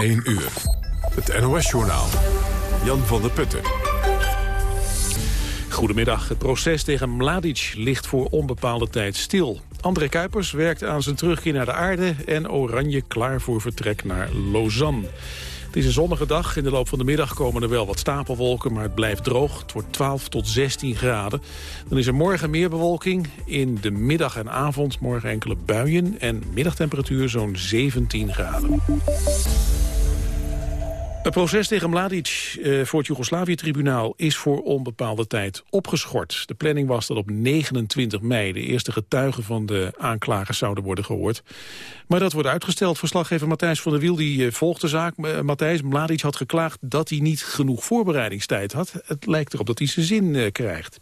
1 uur. Het NOS-journaal. Jan van der Putten. Goedemiddag. Het proces tegen Mladic ligt voor onbepaalde tijd stil. André Kuipers werkt aan zijn terugkeer naar de aarde... en Oranje klaar voor vertrek naar Lausanne. Het is een zonnige dag. In de loop van de middag komen er wel wat stapelwolken, maar het blijft droog. Het wordt 12 tot 16 graden. Dan is er morgen meer bewolking. In de middag en avond morgen enkele buien en middagtemperatuur zo'n 17 graden. Het proces tegen Mladic eh, voor het Joegoslavië-tribunaal is voor onbepaalde tijd opgeschort. De planning was dat op 29 mei de eerste getuigen van de aanklagers zouden worden gehoord. Maar dat wordt uitgesteld. Verslaggever Matthijs van der Wiel die eh, volgt de zaak. Uh, Matthijs, Mladic had geklaagd dat hij niet genoeg voorbereidingstijd had. Het lijkt erop dat hij zijn zin uh, krijgt.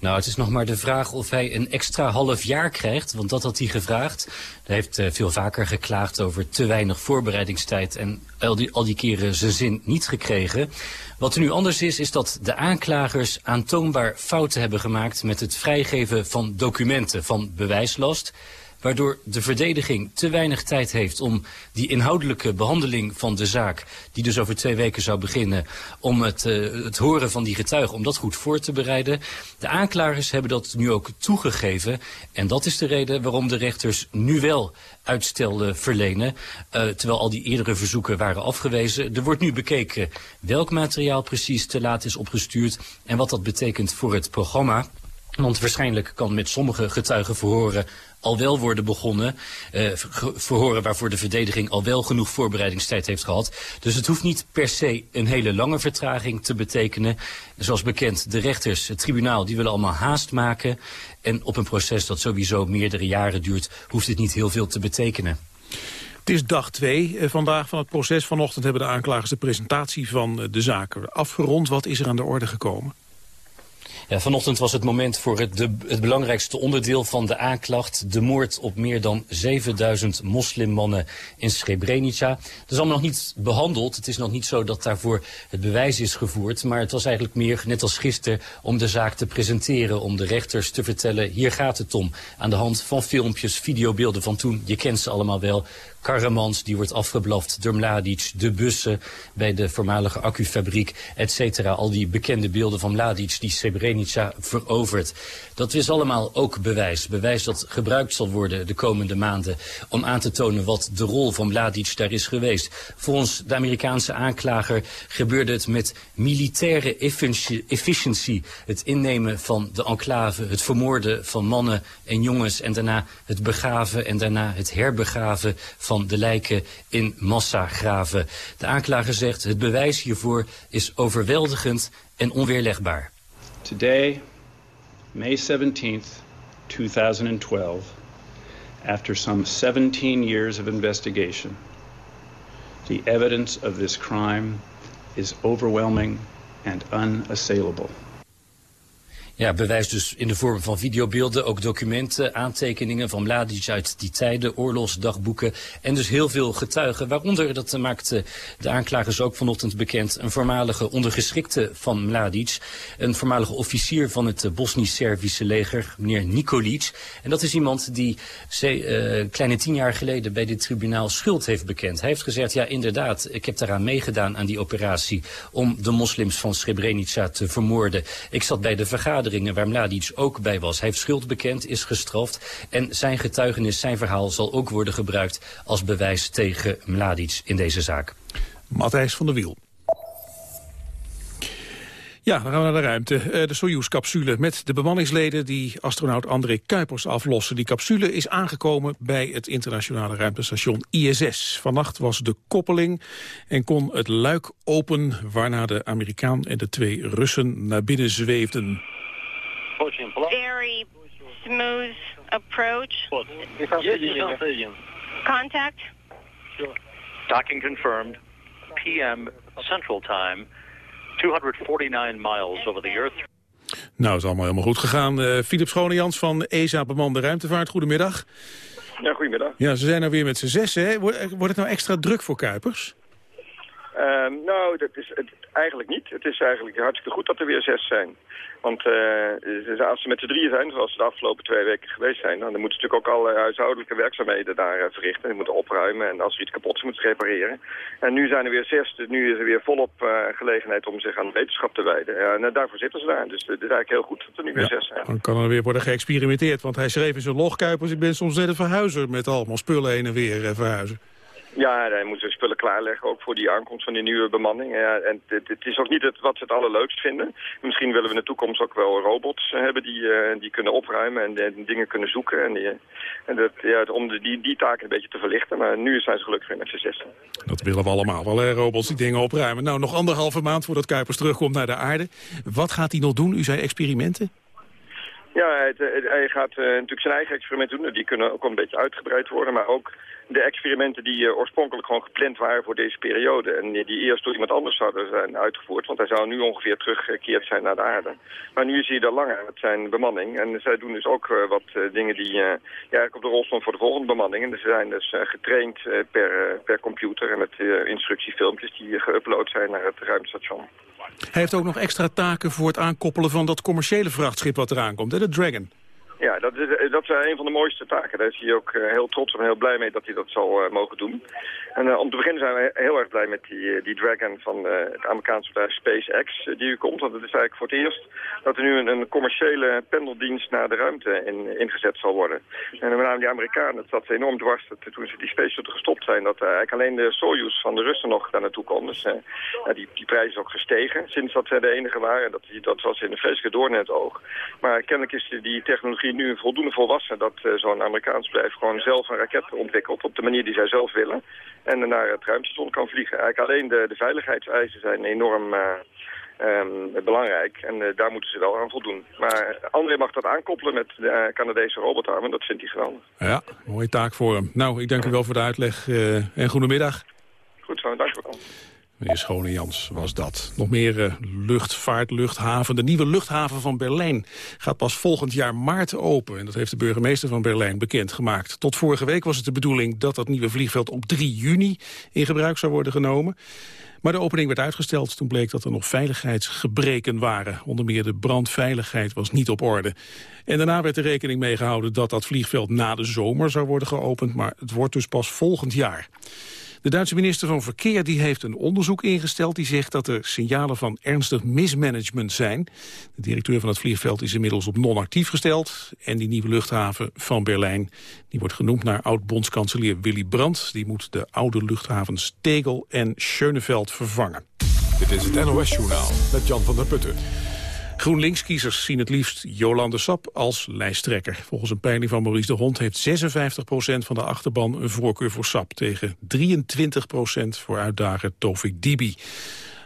Nou, het is nog maar de vraag of hij een extra half jaar krijgt. Want dat had hij gevraagd. Hij heeft uh, veel vaker geklaagd over te weinig voorbereidingstijd. En al die, al die keren zijn zin niet gekregen. Wat er nu anders is, is dat de aanklagers aantoonbaar fouten hebben gemaakt... met het vrijgeven van documenten van bewijslast waardoor de verdediging te weinig tijd heeft om die inhoudelijke behandeling van de zaak, die dus over twee weken zou beginnen, om het, uh, het horen van die getuigen, om dat goed voor te bereiden. De aanklagers hebben dat nu ook toegegeven en dat is de reden waarom de rechters nu wel uitstel verlenen, uh, terwijl al die eerdere verzoeken waren afgewezen. Er wordt nu bekeken welk materiaal precies te laat is opgestuurd en wat dat betekent voor het programma. Want waarschijnlijk kan met sommige getuigen verhoren al wel worden begonnen. Uh, verhoren waarvoor de verdediging al wel genoeg voorbereidingstijd heeft gehad. Dus het hoeft niet per se een hele lange vertraging te betekenen. Zoals bekend, de rechters, het tribunaal, die willen allemaal haast maken. En op een proces dat sowieso meerdere jaren duurt, hoeft het niet heel veel te betekenen. Het is dag twee eh, vandaag van het proces. Vanochtend hebben de aanklagers de presentatie van eh, de zaken afgerond. Wat is er aan de orde gekomen? Vanochtend was het moment voor het, de, het belangrijkste onderdeel van de aanklacht. De moord op meer dan 7000 moslimmannen in Srebrenica. Dat is allemaal nog niet behandeld. Het is nog niet zo dat daarvoor het bewijs is gevoerd. Maar het was eigenlijk meer, net als gisteren, om de zaak te presenteren. Om de rechters te vertellen, hier gaat het om. Aan de hand van filmpjes, videobeelden van toen. Je kent ze allemaal wel. Karremans, die wordt afgeblaft door Mladic. De bussen bij de voormalige accufabriek, et cetera. Al die bekende beelden van Mladic die Srebrenica verovert. Dat is allemaal ook bewijs. Bewijs dat gebruikt zal worden de komende maanden... om aan te tonen wat de rol van Mladic daar is geweest. Volgens de Amerikaanse aanklager gebeurde het met militaire efficiëntie. Het innemen van de enclave, het vermoorden van mannen en jongens... en daarna het begraven en daarna het herbegraven van de lijken in massagraven. De aanklager zegt het bewijs hiervoor is overweldigend en onweerlegbaar. Today, May 17th, 2012, after some 17 years of investigation, the evidence of this crime is overwhelming and unassailable. Ja, bewijs dus in de vorm van videobeelden, ook documenten, aantekeningen van Mladic uit die tijden, oorlogsdagboeken en dus heel veel getuigen. Waaronder, dat maakte de aanklagers ook vanochtend bekend, een voormalige ondergeschikte van Mladic. Een voormalige officier van het Bosnisch-Servische leger, meneer Nikolic. En dat is iemand die uh, kleine tien jaar geleden bij dit tribunaal schuld heeft bekend. Hij heeft gezegd, ja inderdaad, ik heb daaraan meegedaan aan die operatie om de moslims van Srebrenica te vermoorden. Ik zat bij de vergadering waar Mladic ook bij was. Hij heeft schuld bekend, is gestraft en zijn getuigenis, zijn verhaal zal ook worden gebruikt als bewijs tegen Mladic in deze zaak. Matthijs van der Wiel. Ja, dan gaan we naar de ruimte. Eh, de Soyuz-capsule met de bemanningsleden die astronaut André Kuipers aflossen. Die capsule is aangekomen bij het internationale ruimtestation ISS. Vannacht was de koppeling en kon het luik open... waarna de Amerikaan en de twee Russen naar binnen zweefden. Very smooth approach. Contact. Docking confirmed. PM Central Time. 249 miles over the Earth. Nou, is allemaal helemaal goed gegaan. Uh, Philip Schonejans van ESA Bemande Ruimtevaart, goedemiddag. Ja, goedemiddag. Ja, ze zijn nou weer met z'n zes, hè? Wordt het nou extra druk voor Kuipers? Ehm, nou, dat is het eigenlijk niet. Het is eigenlijk hartstikke goed dat er weer zes zijn. Want uh, als ze met z'n drieën zijn, zoals ze de afgelopen twee weken geweest zijn... dan moeten ze natuurlijk ook al huishoudelijke werkzaamheden daar uh, verrichten. Ze moeten opruimen en als er iets kapot is, moeten ze repareren. En nu zijn er weer zes, dus nu is er weer volop uh, gelegenheid om zich aan de wetenschap te wijden. En daarvoor zitten ze daar. Dus het is eigenlijk heel goed dat er nu weer zes zijn. Dan kan er weer worden geëxperimenteerd, want hij schreef in zijn logkuipers... ik ben soms net een verhuizer met allemaal spullen heen en weer verhuizen. Ja, hij moet zijn spullen klaarleggen, ook voor die aankomst van die nieuwe bemanning. Ja, en het, het is ook niet het, wat ze het allerleukst vinden. Misschien willen we in de toekomst ook wel robots hebben die, uh, die kunnen opruimen en, en, dingen kunnen zoeken. En, die, en dat, ja, om de, die, die taken een beetje te verlichten. Maar nu zijn ze gelukkig weer met z'n zessen. Dat willen we allemaal wel, hè, robots die dingen opruimen. Nou, nog anderhalve maand voordat Kuipers terugkomt naar de aarde. Wat gaat hij nog doen? U zei experimenten? Ja, hij, hij gaat uh, natuurlijk zijn eigen experimenten doen. Die kunnen ook een beetje uitgebreid worden. Maar ook de experimenten die uh, oorspronkelijk gewoon gepland waren voor deze periode. En die eerst door iemand anders zouden zijn uitgevoerd. Want hij zou nu ongeveer teruggekeerd zijn naar de aarde. Maar nu is hij er langer met zijn bemanning. En zij doen dus ook uh, wat dingen die eigenlijk op de rol stonden voor de volgende bemanning. En ze zijn dus getraind per, per computer en met instructiefilmpjes die geüpload zijn naar het ruimtestation. Hij heeft ook nog extra taken voor het aankoppelen van dat commerciële vrachtschip wat eraan komt, de Dragon. Dat is, dat is een van de mooiste taken. Daar is hij ook heel trots en heel blij mee dat hij dat zal mogen doen. En om te beginnen zijn we heel erg blij met die, die Dragon van het Amerikaanse bedrijf SpaceX die u komt. Want het is eigenlijk voor het eerst dat er nu een, een commerciële pendeldienst naar de ruimte in, ingezet zal worden. En met name die Amerikanen, dat zat enorm dwars dat, toen ze die Space Shuttle gestopt zijn, dat eigenlijk alleen de Soyuz van de Russen nog daar naartoe kon. Dus die, die prijs is ook gestegen sinds dat zij de enige waren. Dat, dat was in een vreselijke doorn in het oog. Maar kennelijk is die technologie nu voldoende volwassen dat zo'n Amerikaans bedrijf gewoon zelf een raket ontwikkelt op de manier die zij zelf willen en naar het ruimtestation kan vliegen. Eigenlijk alleen de, de veiligheidseisen zijn enorm uh, um, belangrijk en uh, daar moeten ze wel aan voldoen. Maar André mag dat aankoppelen met de Canadese robotarm en dat vindt hij geweldig. Ja, mooie taak voor hem. Nou, ik dank u wel voor de uitleg en goedemiddag. Goed zo, dank u wel. Meneer Schone-Jans was dat. Nog meer uh, luchtvaart, luchthaven. De nieuwe luchthaven van Berlijn gaat pas volgend jaar maart open. En dat heeft de burgemeester van Berlijn bekendgemaakt. Tot vorige week was het de bedoeling dat dat nieuwe vliegveld op 3 juni in gebruik zou worden genomen. Maar de opening werd uitgesteld. Toen bleek dat er nog veiligheidsgebreken waren. Onder meer de brandveiligheid was niet op orde. En daarna werd er rekening mee gehouden dat dat vliegveld na de zomer zou worden geopend. Maar het wordt dus pas volgend jaar. De Duitse minister van Verkeer die heeft een onderzoek ingesteld... die zegt dat er signalen van ernstig mismanagement zijn. De directeur van het vliegveld is inmiddels op non-actief gesteld. En die nieuwe luchthaven van Berlijn die wordt genoemd naar oud-bondskanselier Willy Brandt. Die moet de oude luchthavens Tegel en Schöneveld vervangen. Dit is het NOS-journaal met Jan van der Putten. GroenLinks-kiezers zien het liefst Jolande Sap als lijsttrekker. Volgens een peiling van Maurice de Hond heeft 56% van de achterban een voorkeur voor Sap... tegen 23% voor uitdager Tovik Dibi.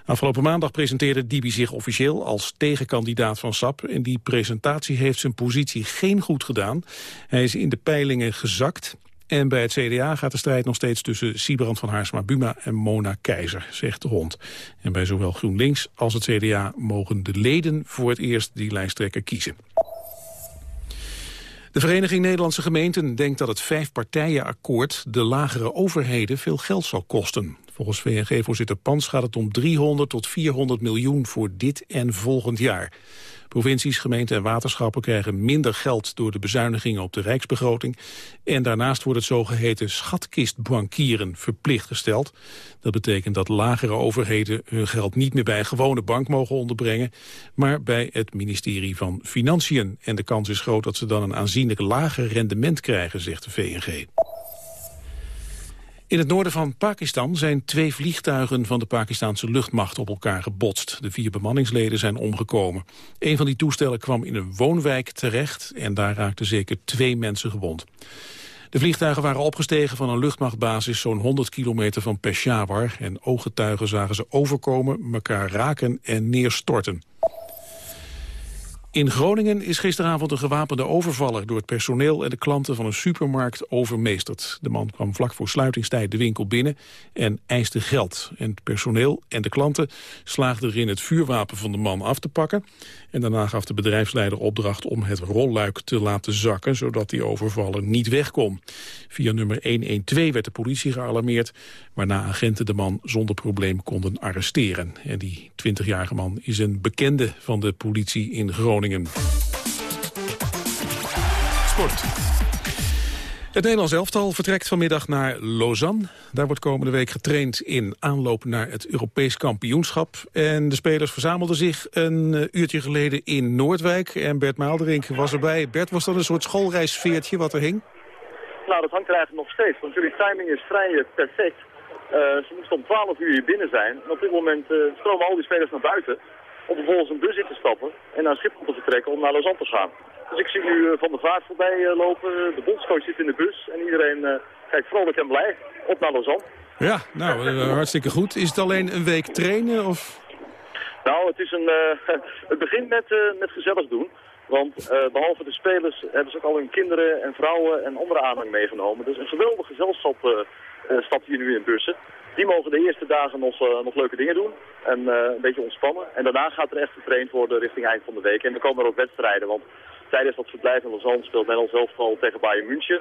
Afgelopen maandag presenteerde Dibi zich officieel als tegenkandidaat van SAP. En die presentatie heeft zijn positie geen goed gedaan. Hij is in de peilingen gezakt. En bij het CDA gaat de strijd nog steeds tussen Siebrand van Haarsma-Buma en Mona Keizer, zegt de hond. En bij zowel GroenLinks als het CDA mogen de leden voor het eerst die lijsttrekker kiezen. De Vereniging Nederlandse Gemeenten denkt dat het vijfpartijenakkoord de lagere overheden veel geld zal kosten. Volgens VNG-voorzitter Pans gaat het om 300 tot 400 miljoen voor dit en volgend jaar. Provincies, gemeenten en waterschappen krijgen minder geld door de bezuinigingen op de rijksbegroting. En daarnaast wordt het zogeheten schatkistbankieren verplicht gesteld. Dat betekent dat lagere overheden hun geld niet meer bij een gewone bank mogen onderbrengen, maar bij het ministerie van Financiën. En de kans is groot dat ze dan een aanzienlijk lager rendement krijgen, zegt de VNG. In het noorden van Pakistan zijn twee vliegtuigen van de Pakistanse luchtmacht op elkaar gebotst. De vier bemanningsleden zijn omgekomen. Een van die toestellen kwam in een woonwijk terecht en daar raakten zeker twee mensen gewond. De vliegtuigen waren opgestegen van een luchtmachtbasis zo'n 100 kilometer van Peshawar en ooggetuigen zagen ze overkomen, elkaar raken en neerstorten. In Groningen is gisteravond een gewapende overvaller... door het personeel en de klanten van een supermarkt overmeesterd. De man kwam vlak voor sluitingstijd de winkel binnen en eiste geld. En het personeel en de klanten slaagden erin het vuurwapen van de man af te pakken. En daarna gaf de bedrijfsleider opdracht om het rolluik te laten zakken... zodat die overvaller niet weg kon. Via nummer 112 werd de politie gealarmeerd... waarna agenten de man zonder probleem konden arresteren. En die 20-jarige man is een bekende van de politie in Groningen. Sport. Het Nederlands elftal vertrekt vanmiddag naar Lausanne. Daar wordt komende week getraind in aanloop naar het Europees kampioenschap. En de spelers verzamelden zich een eh, uurtje geleden in Noordwijk. En Bert Maalderink was erbij. Bert, was dat een soort schoolreisveertje wat er hing? Nou, dat hangt er eigenlijk nog steeds. Want jullie timing is vrij eh, perfect. Uh, ze moesten om 12 uur hier binnen zijn. En op dit moment stromen al die spelers naar buiten. Om vervolgens een bus in te stappen en naar Schiphol te vertrekken om naar Lausanne te gaan. Dus ik zie nu Van de Vaart voorbij lopen. De bondscoach zit in de bus en iedereen kijkt vrolijk en blij op naar Lausanne. Ja, nou, hartstikke goed. Is het alleen een week trainen of... Nou, het, is een, het begint met, met gezellig doen. Want behalve de spelers hebben ze ook al hun kinderen en vrouwen en andere aanhang meegenomen. Dus een geweldig gezelschap stapt hier nu in bussen. Die mogen de eerste dagen nog, uh, nog leuke dingen doen en uh, een beetje ontspannen. En daarna gaat er echt getraind worden richting eind van de week. En er komen er ook wedstrijden, want tijdens dat verblijf in Lausanne speelt Nederland zelf al tegen Bayern München.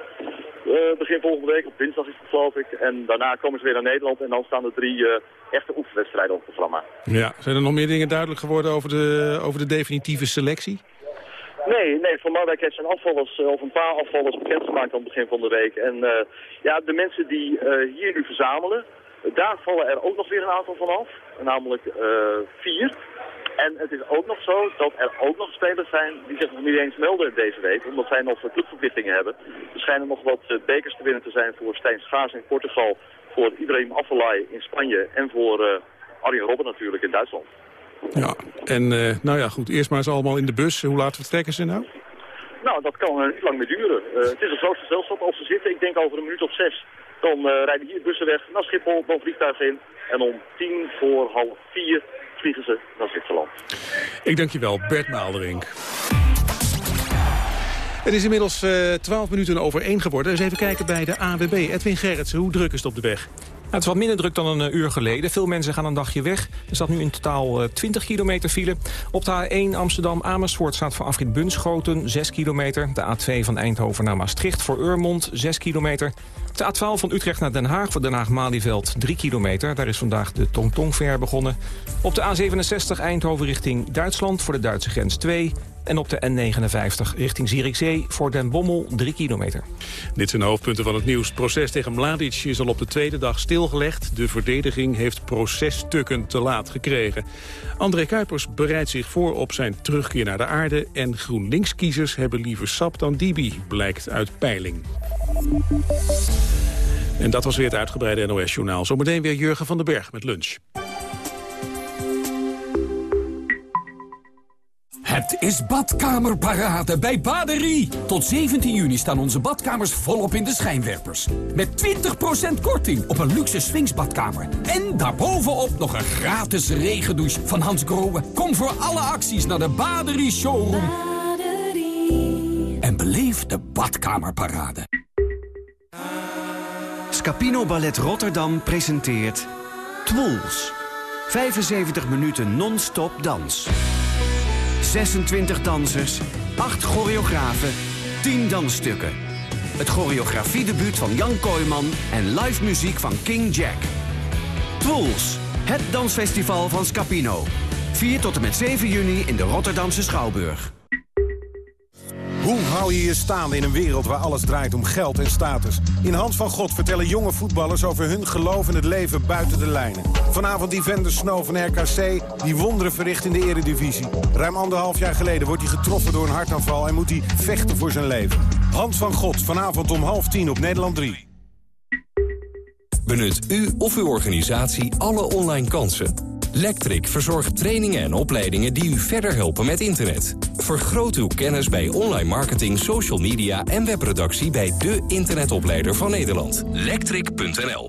begin volgende week, op dinsdag is het geloof ik. En daarna komen ze weer naar Nederland en dan staan er drie echte oefenwedstrijden op het programma. Ja, zijn er nog meer dingen duidelijk geworden over de, over de definitieve selectie? Nee, nee, Van Marwijk heeft zijn afvallers, of een paar afvallers bekendgemaakt aan het begin van de week. En uh, ja, de mensen die hier nu verzamelen, daar vallen er ook nog weer een aantal van af. Namelijk uh, vier. En het is ook nog zo dat er ook nog spelers zijn die zich nog niet eens melden deze week. Omdat zij nog clubverplichtingen hebben. Er schijnen nog wat bekers te winnen te zijn voor Stijn Schaas in Portugal. Voor Ibrahim Afellay in Spanje. En voor Arjen Robben natuurlijk in Duitsland. Ja, en uh, nou ja, goed. Eerst maar eens allemaal in de bus. Hoe laat vertrekken ze nou? Nou, dat kan uh, niet lang meer duren. Uh, het is een groot gezelschap. Als ze zitten, ik denk over een minuut of zes, dan rijden hier bussen weg naar Schiphol, dan vliegtuigen in. En om tien voor half vier vliegen ze naar Zwitserland. Ik dank je wel, Bert Maalderink. Het is inmiddels uh, 12 minuten over één geworden. Dus even kijken bij de AWB. Edwin Gerritsen, hoe druk is het op de weg? Het is wat minder druk dan een uur geleden. Veel mensen gaan een dagje weg. Er staat nu in totaal 20 kilometer file. Op de A1 Amsterdam-Amersfoort staat voor afrit Bunschoten 6 kilometer. De A2 van Eindhoven naar Maastricht voor Urmond 6 kilometer. De A12 van Utrecht naar Den Haag voor Den Haag-Malieveld 3 kilometer. Daar is vandaag de Tongtongver begonnen. Op de A67 Eindhoven richting Duitsland voor de Duitse grens 2. En op de N59 richting Zierikzee voor Den Bommel 3 kilometer. Dit zijn de hoofdpunten van het nieuws. Proces tegen Mladic is al op de tweede dag stilgelegd. De verdediging heeft processtukken te laat gekregen. André Kuipers bereidt zich voor op zijn terugkeer naar de aarde... en GroenLinks-kiezers hebben liever Sap dan Dibi, blijkt uit peiling. En dat was weer het uitgebreide NOS-journaal. Zometeen weer Jurgen van den Berg met lunch. Het is badkamerparade bij Baderie. Tot 17 juni staan onze badkamers volop in de schijnwerpers. Met 20% korting op een luxe swingsbadkamer. En daarbovenop nog een gratis regendouche van Hans Grohe. Kom voor alle acties naar de Baderie Showroom. Baderie. En beleef de badkamerparade. Scapino Ballet Rotterdam presenteert Twools. 75 minuten non-stop dans. 26 dansers, 8 choreografen, 10 dansstukken. Het choreografiedebuut van Jan Kooijman en live muziek van King Jack. Twools, het dansfestival van Scapino. 4 tot en met 7 juni in de Rotterdamse Schouwburg. Hoe hou je je staande in een wereld waar alles draait om geld en status? In Hand van God vertellen jonge voetballers over hun geloof in het leven buiten de lijnen. Vanavond Evander Snow van RKC, die wonderen verricht in de eredivisie. Ruim anderhalf jaar geleden wordt hij getroffen door een hartaanval... en moet hij vechten voor zijn leven. Hand van God, vanavond om half tien op Nederland 3. Benut u of uw organisatie alle online kansen Lectric verzorgt trainingen en opleidingen die u verder helpen met internet. Vergroot uw kennis bij online marketing, social media en webproductie bij de internetopleider van Nederland. Lectric.nl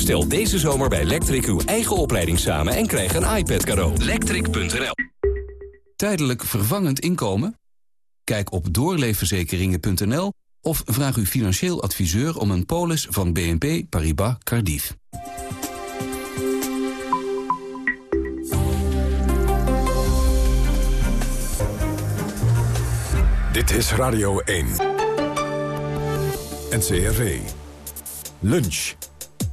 Stel deze zomer bij Electric uw eigen opleiding samen en krijg een iPad cadeau. Electric.nl Tijdelijk vervangend inkomen? Kijk op doorleefverzekeringen.nl of vraag uw financieel adviseur om een polis van BNP Paribas Cardiff. Dit is Radio 1. NCRV. Lunch.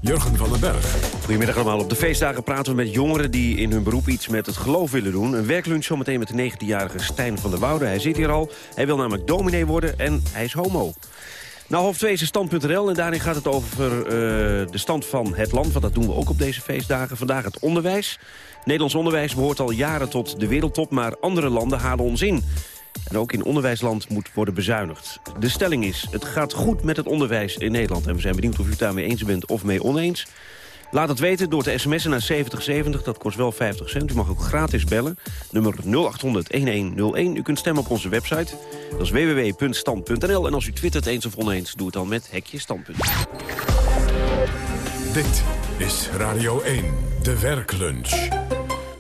Jurgen van den Berg. Goedemiddag allemaal. Op de feestdagen praten we met jongeren die in hun beroep iets met het geloof willen doen. Een werklunch zometeen met de 19-jarige Stijn van der Woude. Hij zit hier al. Hij wil namelijk dominee worden en hij is homo. Nou, half 2 is stand.nl en daarin gaat het over uh, de stand van het land. Want dat doen we ook op deze feestdagen. Vandaag het onderwijs. Nederlands onderwijs behoort al jaren tot de wereldtop, maar andere landen halen ons in. En ook in onderwijsland moet worden bezuinigd. De stelling is, het gaat goed met het onderwijs in Nederland. En we zijn benieuwd of u het daarmee eens bent of mee oneens. Laat het weten door te sms'en naar 7070, dat kost wel 50 cent. U mag ook gratis bellen, nummer 0800-1101. U kunt stemmen op onze website, dat is www.stand.nl. En als u twittert eens of oneens, doe het dan met Hekje Standpunt. Dit is Radio 1, de werklunch.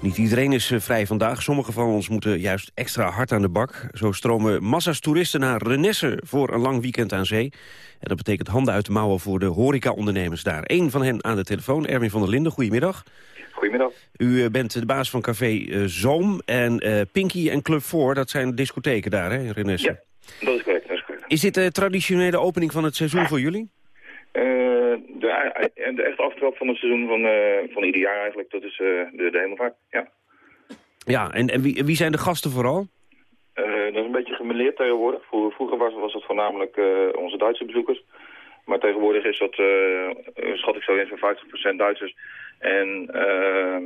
Niet iedereen is eh, vrij vandaag. Sommigen van ons moeten juist extra hard aan de bak. Zo stromen massa's toeristen naar Renesse voor een lang weekend aan zee. En dat betekent handen uit de mouwen voor de horecaondernemers daar. Eén van hen aan de telefoon, Erwin van der Linden. Goedemiddag. Goedemiddag. U eh, bent de baas van café uh, Zoom en uh, Pinky en Club 4. Dat zijn discotheken daar hè, in Renesse. Ja, dat is correct. Dat is, correct. is dit de traditionele opening van het seizoen voor jullie? De, de echte aftrap van het seizoen van, uh, van ieder jaar eigenlijk, dat is uh, de, de hemelvaart, ja. Ja, en, en wie, wie zijn de gasten vooral? Dat is een beetje gemeleerd tegenwoordig. Vroeger was, was het voornamelijk onze Duitse bezoekers. Maar tegenwoordig is dat, schat ik zo in, zo'n 50% Duitsers. En ehm,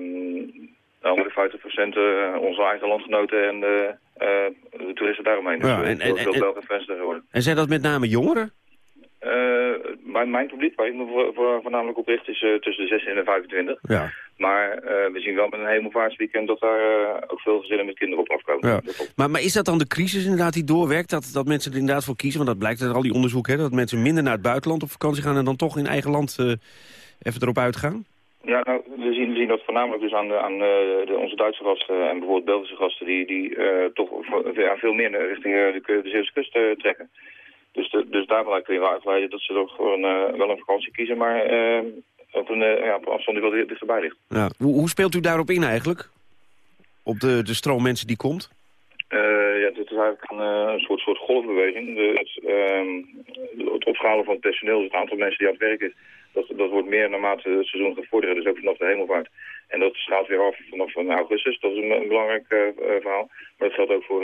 de andere 50% onze eigen landgenoten en de toeristen daaromheen. Dus ja, en, en, veel Belgen fans tegenwoordig. En zijn dat met name jongeren? Mijn, mijn publiek, waar ik me voor, voor, voornamelijk op richt, is uh, tussen de 16 en de 25. Ja. Maar uh, we zien wel met een hemelvaartsweekend dat daar ook veel gezinnen met kinderen op afkomen. Ja. Maar, maar is dat dan de crisis inderdaad die doorwerkt? Dat, dat mensen er inderdaad voor kiezen? Want dat blijkt uit al die onderzoeken, hè, dat mensen minder naar het buitenland op vakantie gaan... en dan toch in eigen land even erop uitgaan? Ja, nou, we zien, we zien dat voornamelijk dus aan, de, aan de, onze Duitse gasten en bijvoorbeeld Belgische gasten... die, die toch ja, veel meer richting de, de Zeeuwse kust trekken. Dus, de, dus daarvan kun je wel uitleiden dat ze toch een, uh, wel een vakantie kiezen, maar uh, op een, uh, ja, op afstand die wel dichterbij ligt. Ja. Hoe, hoe, speelt u daarop in eigenlijk? Op de, de stroom mensen die komt? ja, dit is eigenlijk een, een soort, soort golfbeweging. De, het, het opschalen van het personeel, dus het aantal mensen die aan het werk is, dat, dat wordt meer naarmate het seizoen gaat vorderen, dus ook vanaf de hemelvaart. En dat schaalt weer af vanaf augustus, dat is een, een belangrijk verhaal. Maar dat geldt ook voor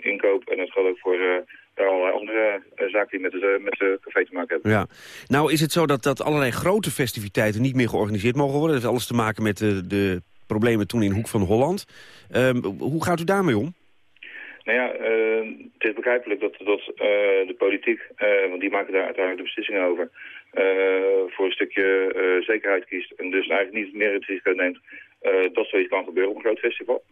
inkoop en dat geldt ook voor allerlei andere uh, zaken die met het, uh, met het café te maken hebben. Ja. Nou is het zo dat, dat allerlei grote festiviteiten niet meer georganiseerd mogen worden. Dat heeft alles te maken met de, de problemen toen in Hoek van Holland. Um, hoe gaat u daarmee om? Nou ja, uh, het is begrijpelijk dat, dat de politiek, want die maken daar uiteindelijk de beslissingen over, voor een stukje zekerheid kiest en dus eigenlijk niet meer het risico neemt dat zoiets kan gebeuren op een groot festival.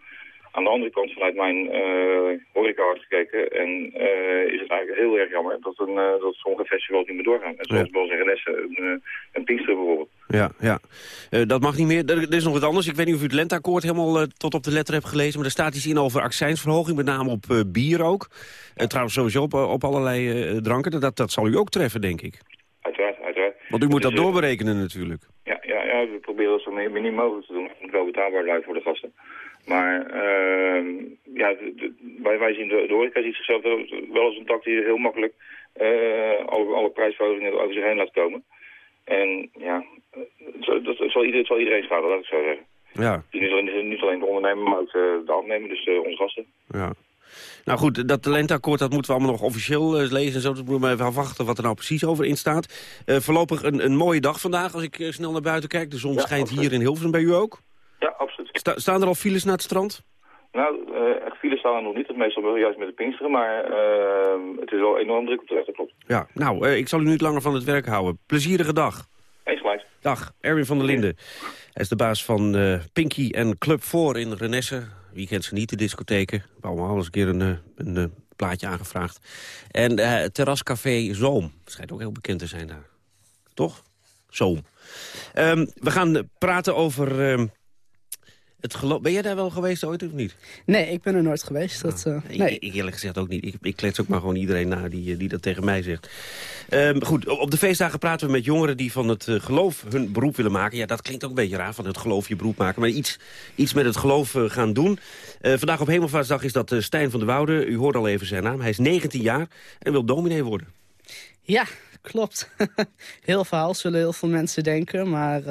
Aan de andere kant, vanuit mijn uh, horeca hard gekeken, en, uh, is het eigenlijk heel erg jammer dat, een, uh, dat sommige festivals niet meer doorgaan. En zoals bij ons in Renesse, een, een Pinkster bijvoorbeeld. Ja, ja. dat mag niet meer. Er, er, is nog wat anders. Ik weet niet of u het lenteakkoord helemaal tot op de letter hebt gelezen, maar er staat iets in over accijnsverhoging, met name op bier ook. En trouwens sowieso op, op allerlei dranken. Dat, dat zal u ook treffen, denk ik. Uiteraard, uiteraard. Want u moet dat doorberekenen natuurlijk. Ja, ja, ja, we proberen dat zo miniem mogelijk te doen. Het moet wel betaalbaar blijven voor de gasten. Maar uh, ja, de, de, wij, wij zien de, de horeca ziet zichzelf wel als een tak die heel makkelijk uh, alle, alle prijsverhogingen over zich heen laat komen. En ja, dat, dat zal, ieder, zal iedereen schaden, laat ik zo zeggen. Ja. Niet alleen, niet alleen de ondernemer, maar ook de, de afnemer, dus uh, onze gasten. Ja. Nou goed, dat talentakkoord dat moeten we allemaal nog officieel uh, lezen en zo. Dus moeten we even afwachten wat er nou precies over in staat. Uh, voorlopig een, een mooie dag vandaag als ik uh, snel naar buiten kijk. De zon ja, schijnt absoluut. hier in Hilversum bij u ook. Ja, absoluut. Sta, staan er al files naar het strand? Nou, uh, echt files staan er nog niet. Het meestal wel juist met de Pinksteren. Maar uh, het is wel enorm druk op de weg, dat klopt. Ja, nou, uh, ik zal u niet langer van het werk houden. Plezierige dag. Eens gelijk. Dag, Erwin van der Linden. Hij is de baas van uh, Pinky en Club 4 in Renesse. Wie kent ze niet, de discotheken. We hebben allemaal eens een keer een, plaatje aangevraagd. En uh, terrascafé Zoom. Schijnt ook heel bekend te zijn daar. Toch? Zoom. Um, we gaan praten over... Um, het geloof... Ben jij daar wel geweest ooit of niet? Nee, ik ben er nooit geweest. Dat, uh, nee. Ik, eerlijk gezegd ook niet. Ik, ik klets ook maar gewoon iedereen na die, die dat tegen mij zegt. Um, goed, op de feestdagen praten we met jongeren die van het uh, geloof hun beroep willen maken. Ja, dat klinkt ook een beetje raar, van het geloof je beroep maken. Maar iets, iets met het geloof uh, gaan doen. Uh, vandaag op Hemelvaartsdag is dat Stijn van der Woude. U hoort al even zijn naam. Hij is 19 jaar en wil dominee worden. Ja, klopt. heel verhaal zullen heel veel mensen denken, maar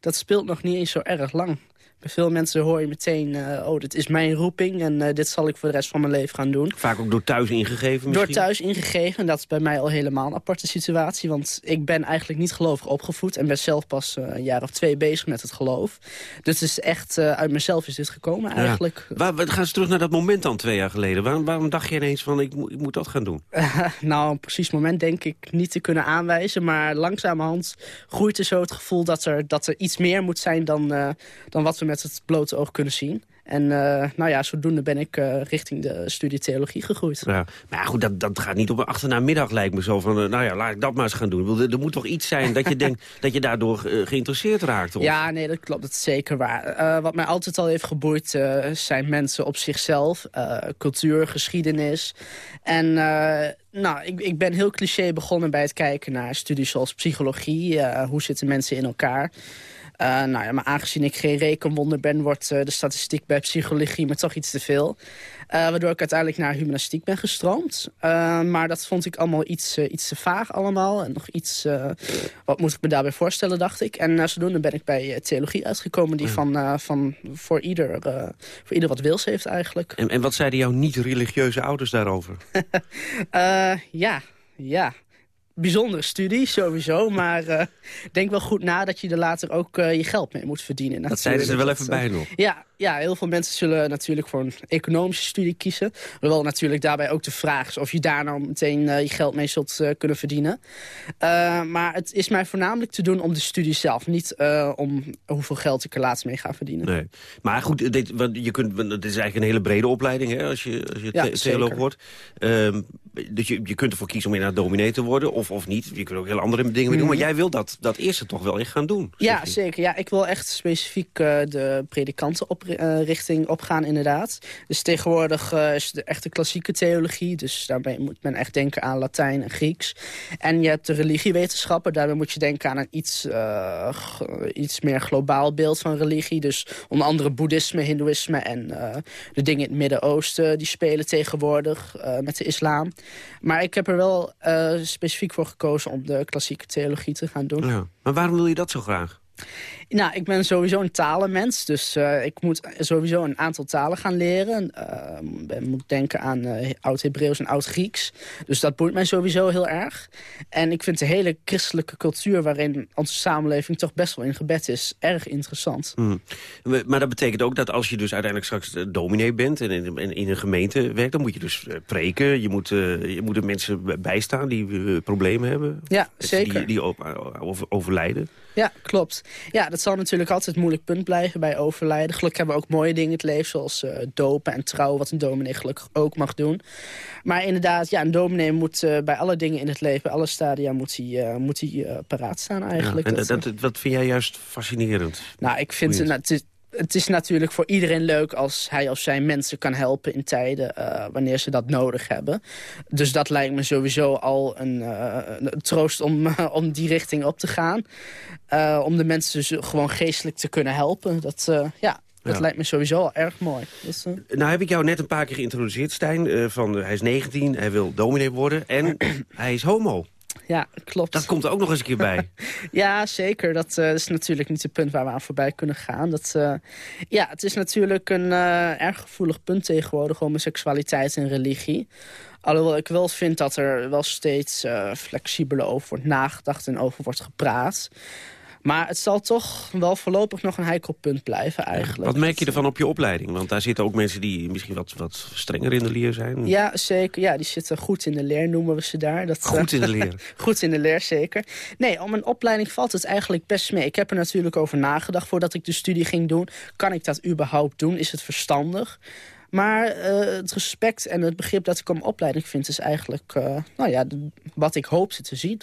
dat speelt nog niet eens zo erg lang. Bij veel mensen hoor je meteen, uh, oh, dit is mijn roeping en uh, dit zal ik voor de rest van mijn leven gaan doen. Vaak ook door thuis ingegeven misschien? Door thuis ingegeven. En dat is bij mij al helemaal een aparte situatie. Want ik ben eigenlijk niet gelovig opgevoed en ben zelf pas uh, een jaar of twee bezig met het geloof. Dus het is echt, uit mezelf is dit gekomen eigenlijk. Ja. Waar, we gaan eens terug naar dat moment dan twee jaar geleden. Waarom, waarom dacht je ineens van, ik, ik moet dat gaan doen? nou, een precies moment denk ik niet te kunnen aanwijzen. Maar langzamerhand groeit er zo het gevoel dat er, dat er iets meer moet zijn dan, dan wat we met het blote oog kunnen zien. En uh, nou ja, zodoende ben ik uh, richting de studie theologie gegroeid. Ja, maar goed, dat, dat gaat niet op een achternamiddag lijkt me zo van... Uh, nou ja, laat ik dat maar eens gaan doen. Er, er moet toch iets zijn dat je denkt dat je daardoor geïnteresseerd raakt? Of? Ja, nee, dat klopt. Dat is zeker waar. wat mij altijd al heeft geboeid zijn mensen op zichzelf. cultuur, geschiedenis. En nou, ik, ik ben heel cliché begonnen bij het kijken naar studies zoals psychologie. hoe zitten mensen in elkaar? Uh, nou ja, maar aangezien ik geen rekenwonder ben, wordt uh, de statistiek bij psychologie me toch iets te veel. Uh, waardoor ik uiteindelijk naar humanistiek ben gestroomd. maar dat vond ik allemaal iets, iets te vaag allemaal. En nog iets, wat moet ik me daarbij voorstellen, dacht ik. En zodoende ben ik bij theologie uitgekomen die van, van voor, ieder, voor ieder wat wils heeft eigenlijk. En, en wat zeiden jouw niet-religieuze ouders daarover? ja, ja bijzondere studie, sowieso. Maar uh, denk wel goed na dat je er later ook uh, je geld mee moet verdienen. Dat zeiden ze er wel even bij nog. Ja, ja, heel veel mensen zullen natuurlijk voor een economische studie kiezen. Hoewel natuurlijk daarbij ook de vraag is of je daar nou meteen uh, je geld mee zult kunnen verdienen. Maar het is mij voornamelijk te doen om de studie zelf. Niet om hoeveel geld ik er laatst mee ga verdienen. Nee. Maar goed, dit, je kunt, het is eigenlijk een hele brede opleiding hè, als je, als je ja, theoloog wordt. Um, dus je, je kunt ervoor kiezen om naar dominee te worden of, of niet. Je kunt ook heel andere dingen mm. doen. Maar jij wil dat, dat eerste toch wel echt gaan doen. Ja, zeker. Ja, ik wil echt specifiek de predikanten op uh, richting opgaan inderdaad. Dus tegenwoordig uh, is de echte klassieke theologie. Dus daarbij moet men echt denken aan Latijn en Grieks. En je hebt de religiewetenschappen. Daarbij moet je denken aan een iets, uh, iets meer globaal beeld van religie. Dus onder andere boeddhisme, hindoeïsme en de dingen in het Midden-Oosten... die spelen tegenwoordig met de islam. Maar ik heb er wel specifiek voor gekozen om de klassieke theologie te gaan doen. Ja. Maar waarom wil je dat zo graag? Nou, ik ben sowieso een talenmens. Dus uh, ik moet sowieso een aantal talen gaan leren. Uh, ik moet denken aan uh, Oud-Hebreeuws en Oud-Grieks. Dus dat boeit mij sowieso heel erg. En ik vind de hele christelijke cultuur... waarin onze samenleving toch best wel in gebed is... erg interessant. Hmm. Maar dat betekent ook dat als je dus uiteindelijk straks dominee bent... en in, in, een gemeente werkt, dan moet je dus preken. Je moet, je moet er mensen bijstaan die problemen hebben. Ja, zeker. Die, die overlijden. Ja, klopt. Ja, dat zal natuurlijk altijd een moeilijk punt blijven bij overlijden. Gelukkig hebben we ook mooie dingen in het leven, zoals uh, dopen en trouwen... wat een dominee gelukkig ook mag doen. Maar inderdaad, ja, een dominee moet uh, bij alle dingen in het leven... bij alle stadia moet hij, uh, moet hij paraat staan eigenlijk. Ja, en dat, dat, wat vind jij juist fascinerend? Nou, ik vind het, het is natuurlijk voor iedereen leuk als hij of zij mensen kan helpen in tijden uh, wanneer ze dat nodig hebben. Dus dat lijkt me sowieso al een, uh, een troost om, uh, om die richting op te gaan. om de mensen dus gewoon geestelijk te kunnen helpen. Dat, ja, dat ja. lijkt me sowieso al erg mooi. Dus, Nou heb ik jou net een paar keer geïntroduceerd, Stijn. van, hij is 19, hij wil dominee worden en hij is homo. Ja, klopt. Dat komt er ook nog eens een keer bij. ja, zeker. Dat uh, is natuurlijk niet het punt waar we aan voorbij kunnen gaan. Dat, uh, ja, het is natuurlijk een uh, erg gevoelig punt tegenwoordig, homoseksualiteit en religie. Alhoewel ik wel vind dat er wel steeds flexibeler over wordt nagedacht en over wordt gepraat. Maar het zal toch wel voorlopig nog een heikel punt blijven eigenlijk. Wat merk je ervan op je opleiding? Want daar zitten ook mensen die misschien wat, wat strenger in de leer zijn. Ja, zeker. Ja, die zitten goed in de leer, noemen we ze daar. Dat, Goed in de leer. goed in de leer, zeker. Nee, om een opleiding valt het eigenlijk best mee. Ik heb er natuurlijk over nagedacht voordat ik de studie ging doen. Kan ik dat überhaupt doen? Is het verstandig? Maar eh, het respect en het begrip dat ik om opleiding vind... is eigenlijk uh, nou ja, wat ik hoopte te zien.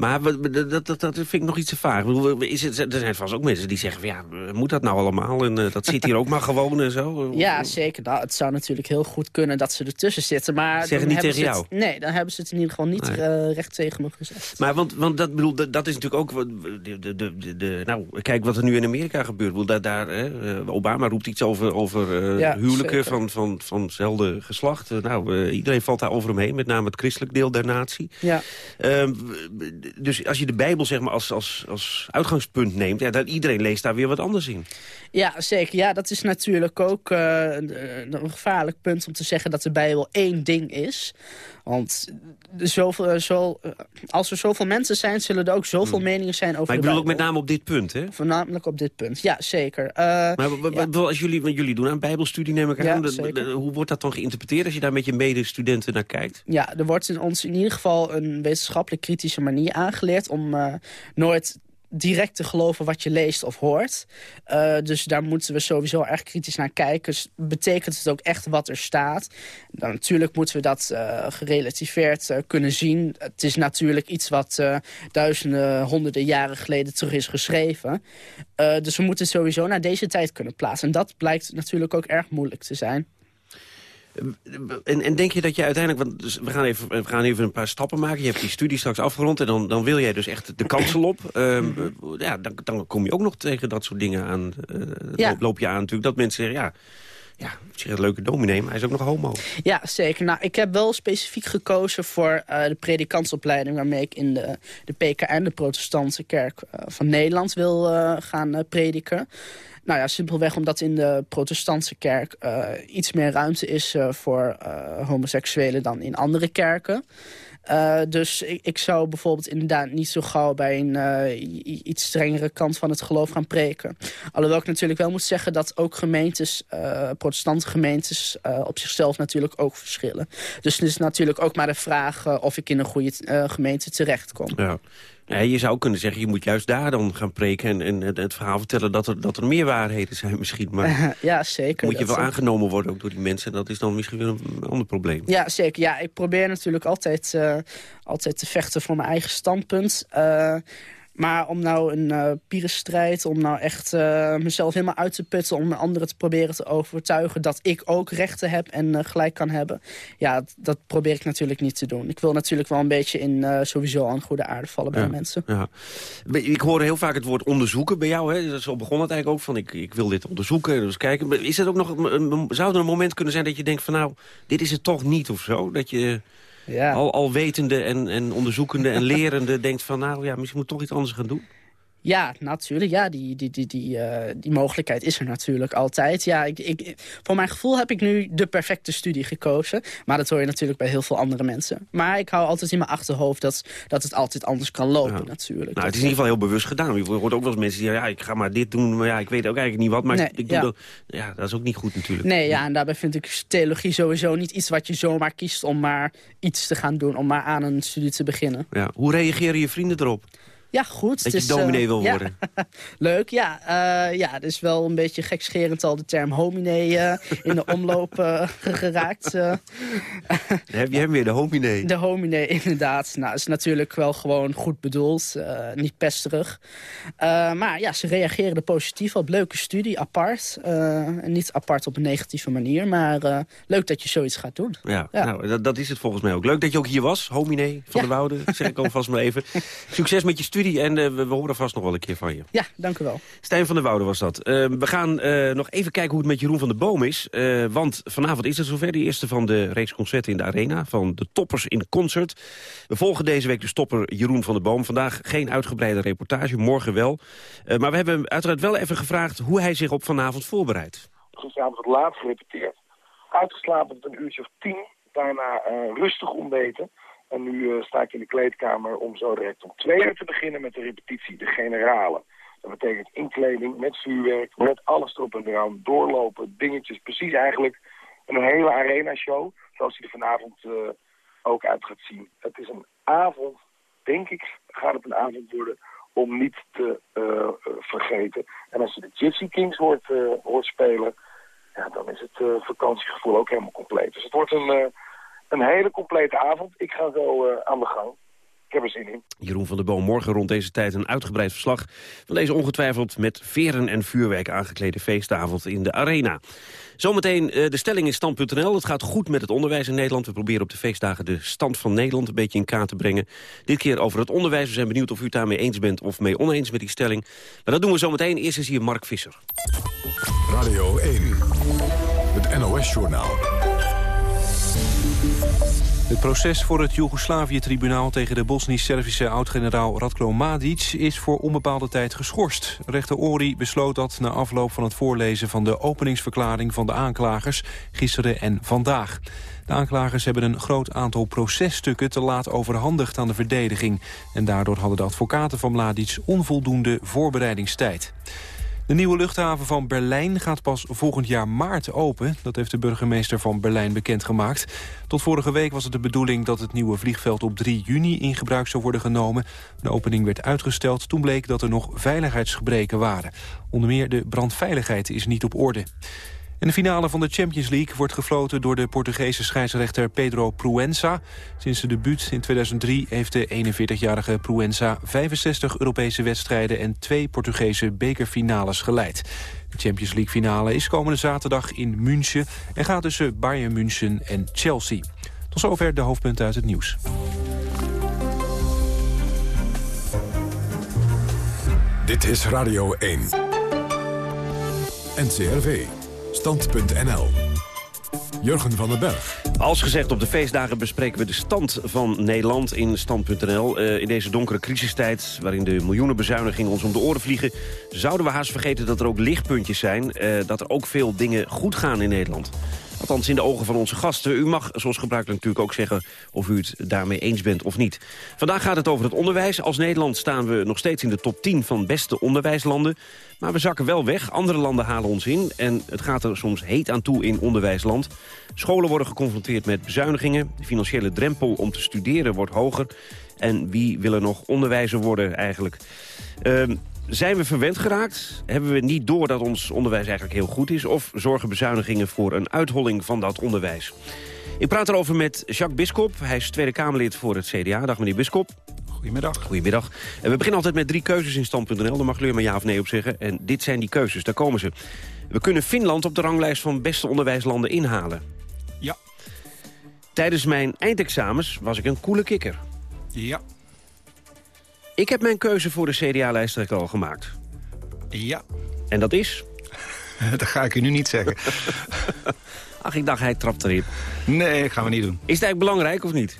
Maar dat, dat, dat vind ik nog iets te vaag. Is het, er zijn vast ook mensen die zeggen... Van, ja, moet dat nou allemaal? En uh, dat zit hier ook maar gewoon en zo. Ja, zeker. Nou, het zou natuurlijk heel goed kunnen dat ze ertussen zitten. Maar zeggen niet tegen jou? Het, nee, dan hebben ze het in ieder geval niet nee. uh, recht tegen me gezegd. Maar want, want dat, bedoel, dat, dat is natuurlijk ook... De, de, de, de, nou, kijk wat er nu in Amerika gebeurt. Bedoel, daar, daar, uh, Obama roept iets over, over ja, huwelijken van, van, van hetzelfde geslacht. nou, iedereen valt daar over hem heen. Met name het christelijk deel der natie. Ja. Dus als je de Bijbel zeg maar, als, als, als uitgangspunt neemt... Ja, dan iedereen leest daar weer wat anders in. Ja, zeker. Ja, dat is natuurlijk ook uh, een gevaarlijk punt om te zeggen... dat de Bijbel één ding is. Want zoveel, zo, als er zoveel mensen zijn, zullen er ook zoveel hmm. meningen zijn over Maar ik bedoel ook met name op dit punt, hè? Voornamelijk op dit punt, ja, zeker. Uh, maar ja. als jullie, want jullie doen aan bijbelstudie, neem ik aan. Ja, hoe wordt dat dan geïnterpreteerd als je daar met je medestudenten naar kijkt? Ja, er wordt in ons in ieder geval een wetenschappelijk kritische manier aangeleerd... om uh, nooit direct te geloven wat je leest of hoort. Uh, dus daar moeten we sowieso erg kritisch naar kijken. Dus betekent het ook echt wat er staat? Dan, natuurlijk moeten we dat uh, gerelativeerd kunnen zien. Het is natuurlijk iets wat duizenden, honderden jaren geleden terug is geschreven. dus we moeten sowieso naar deze tijd kunnen plaatsen. En dat blijkt natuurlijk ook erg moeilijk te zijn. En, en, denk je dat je uiteindelijk... want dus we, gaan even, we gaan even een paar stappen maken. Je hebt die studie straks afgerond en dan, dan wil jij dus echt de kansel op. Um, ja, dan, dan kom je ook nog tegen dat soort dingen aan. Uh, ja. loop je aan natuurlijk. Dat mensen zeggen, ja, ja, zich een leuke dominee, maar hij is ook nog homo. Ja, zeker. Nou, ik heb wel specifiek gekozen voor uh, de predikantsopleiding... waarmee ik in de, de PKN, de protestantse kerk uh, van Nederland, wil uh, gaan prediken. Nou ja, simpelweg omdat in de protestantse kerk iets meer ruimte is voor homoseksuelen dan in andere kerken. Uh, dus ik, ik, zou bijvoorbeeld inderdaad niet zo gauw bij een uh, iets strengere kant van het geloof gaan preken. Alhoewel ik natuurlijk wel moet zeggen dat ook gemeentes, uh, protestante gemeentes, op zichzelf natuurlijk ook verschillen. Dus het is natuurlijk ook maar de vraag of ik in een goede gemeente terechtkom. Ja. Ja, je zou kunnen zeggen, je moet juist daar dan gaan preken... en, en het verhaal vertellen dat er, dat er meer waarheden zijn misschien. Maar ja, zeker. moet je wel aangenomen worden ook door die mensen. Dat is dan misschien weer een ander probleem. Ja, zeker. Ja, ik probeer natuurlijk altijd, uh, altijd te vechten voor mijn eigen standpunt... Uh, maar om nou een uh, pierenstrijd, om nou echt uh, mezelf helemaal uit te putten... om anderen te proberen te overtuigen dat ik ook rechten heb en uh, gelijk kan hebben... ja, dat probeer ik natuurlijk niet te doen. Ik wil natuurlijk wel een beetje in sowieso aan goede aarde vallen bij ja, mensen. Ja. Ik hoor heel vaak het woord onderzoeken bij jou. Hè? Zo begon het eigenlijk ook van ik, ik wil dit onderzoeken. Dus kijken. Is het ook nog, zou er een moment kunnen zijn dat je denkt van nou, dit is het toch niet of zo? Dat je ja. al, wetende en, en onderzoekende en lerende denkt van... nou ja, misschien moet toch iets anders gaan doen? Ja, natuurlijk. Ja, die, die, die, die, uh, die mogelijkheid is er natuurlijk altijd. Ja, ik, ik, voor mijn gevoel heb ik nu de perfecte studie gekozen. Maar dat hoor je natuurlijk bij heel veel andere mensen. Maar ik hou altijd in mijn achterhoofd dat, dat het altijd anders kan lopen ja. natuurlijk. Nou, het is in ieder geval heel bewust gedaan. Je hoort ook wel eens mensen die zeggen, ja, ik ga maar dit doen. Maar ja, ik weet ook eigenlijk niet wat. Maar nee, ik doe ja. dat. Ja, dat is ook niet goed natuurlijk. Nee, ja, en daarbij vind ik theologie sowieso niet iets wat je zomaar kiest... om maar iets te gaan doen, om maar aan een studie te beginnen. Ja. Hoe reageren je vrienden erop? Ja, goed. Dat je dominee uh, wil worden. Ja. Leuk, ja. Uh, ja, het is wel een beetje gekscherend al de term hominee uh, in de omloop geraakt. heb je hem weer, de hominee? De hominee, inderdaad. Nou, is natuurlijk wel gewoon goed bedoeld. niet pesterig. maar ja, ze reageerden positief op. Leuke studie, apart. en niet apart op een negatieve manier. Maar leuk dat je zoiets gaat doen. Ja, ja. Nou, dat, dat, is het volgens mij ook. Leuk dat je ook hier was, hominee van ja. de Woude. Zeg ik alvast maar even. Succes met je studie en uh, we, we, horen vast nog wel een keer van je. Ja, dank u wel. Stijn van der Woude was dat. Uh, we gaan uh, nog even kijken hoe het met Jeroen van der Boom is. want vanavond is het zover, de eerste van de reeks concerten in de arena... van de toppers in concert. We volgen deze week de stopper Jeroen van der Boom. Vandaag geen uitgebreide reportage, morgen wel. maar we hebben uiteraard wel even gevraagd hoe hij zich op vanavond voorbereidt. Gisteravond het laatst gerepeteerd. Uitgeslapen tot een uurtje of tien. Daarna rustig ontbeten En nu eh, sta ik in de kleedkamer om zo direct om twee uur te beginnen met de repetitie, de generale. Dat betekent inkleding, met vuurwerk, met alles erop en eraan, doorlopen, dingetjes. Precies eigenlijk een hele arena-show, zoals die er vanavond uh, ook uit gaat zien. Het is een avond, denk ik, gaat het een avond worden om niet te uh, vergeten. En als je de Gypsy Kings hoort, hoort spelen, ja, dan is het vakantiegevoel ook helemaal compleet. Dus het wordt een een hele complete avond. Ik ga zo uh, aan de gang. Ik heb er zin in. Jeroen van der Boom, morgen rond deze tijd een uitgebreid verslag... van deze ongetwijfeld met veren en vuurwerk aangeklede feestavond in de Arena. Zometeen uh, de stelling in stand.nl. Het gaat goed met het onderwijs in Nederland. We proberen op de feestdagen de stand van Nederland een beetje in kaart te brengen. Dit keer over het onderwijs. We zijn benieuwd of u het daarmee eens bent of mee oneens met die stelling. Maar dat doen we zometeen. Eerst is hier Mark Visser. Radio 1, het NOS-journaal. Het proces voor het Joegoslavië-tribunaal tegen de Bosnisch-Servische oud-generaal Radko Mladic is voor onbepaalde tijd geschorst. Rechter Ori besloot dat na afloop van het voorlezen van de openingsverklaring van de aanklagers gisteren en vandaag. De aanklagers hebben een groot aantal processtukken te laat overhandigd aan de verdediging. En daardoor hadden de advocaten van Mladic onvoldoende voorbereidingstijd. De nieuwe luchthaven van Berlijn gaat pas volgend jaar maart open. Dat heeft de burgemeester van Berlijn bekendgemaakt. Tot vorige week was het de bedoeling dat het nieuwe vliegveld op 3 juni in gebruik zou worden genomen. De opening werd uitgesteld. Toen bleek dat er nog veiligheidsgebreken waren. Onder meer de brandveiligheid is niet op orde. En de finale van de Champions League wordt gefloten door de Portugese scheidsrechter Pedro Pruensa. Sinds zijn debuut in 2003 heeft de 41-jarige Pruensa 65 Europese wedstrijden en twee Portugese bekerfinales geleid. De Champions League finale is komende zaterdag in München en gaat tussen Bayern München en Chelsea. Tot zover de hoofdpunten uit het nieuws. Dit is Radio 1. NCRV. Stand.nl. Jurgen van den Berg. Als gezegd, op de feestdagen bespreken we de stand van Nederland in Stand.nl. Uh, in deze donkere crisistijd, waarin de miljoenen bezuinigingen ons om de oren vliegen... zouden we haast vergeten dat er ook lichtpuntjes zijn. Uh, dat er ook veel dingen goed gaan in Nederland. Althans in de ogen van onze gasten. U mag zoals gebruikelijk natuurlijk ook zeggen of u het daarmee eens bent of niet. Vandaag gaat het over het onderwijs. Als Nederland staan we nog steeds in de top 10 van beste onderwijslanden. Maar we zakken wel weg. Andere landen halen ons in. En het gaat er soms heet aan toe in onderwijsland. Scholen worden geconfronteerd met bezuinigingen. De financiële drempel om te studeren wordt hoger. En wie wil er nog onderwijzer worden eigenlijk? Uh, zijn we verwend geraakt? Hebben we niet door dat ons onderwijs eigenlijk heel goed is? Of zorgen bezuinigingen voor een uitholling van dat onderwijs? Ik praat erover met Jacques Biskop. Hij is Tweede Kamerlid voor het CDA. Dag meneer Biskop. Goedemiddag. Goedemiddag. En we beginnen altijd met drie keuzes in stand.nl. Daar mag u maar ja of nee op zeggen. En dit zijn die keuzes, daar komen ze. We kunnen Finland op de ranglijst van beste onderwijslanden inhalen. Ja. Tijdens mijn eindexamens was ik een koele kikker. Ja. Ik heb mijn keuze voor de CDA-lijsttrekker al gemaakt. Ja. En dat is? dat ga ik u nu niet zeggen. Ach, ik dacht, hij trapt erin. Nee, dat gaan we niet doen. Is het eigenlijk belangrijk of niet?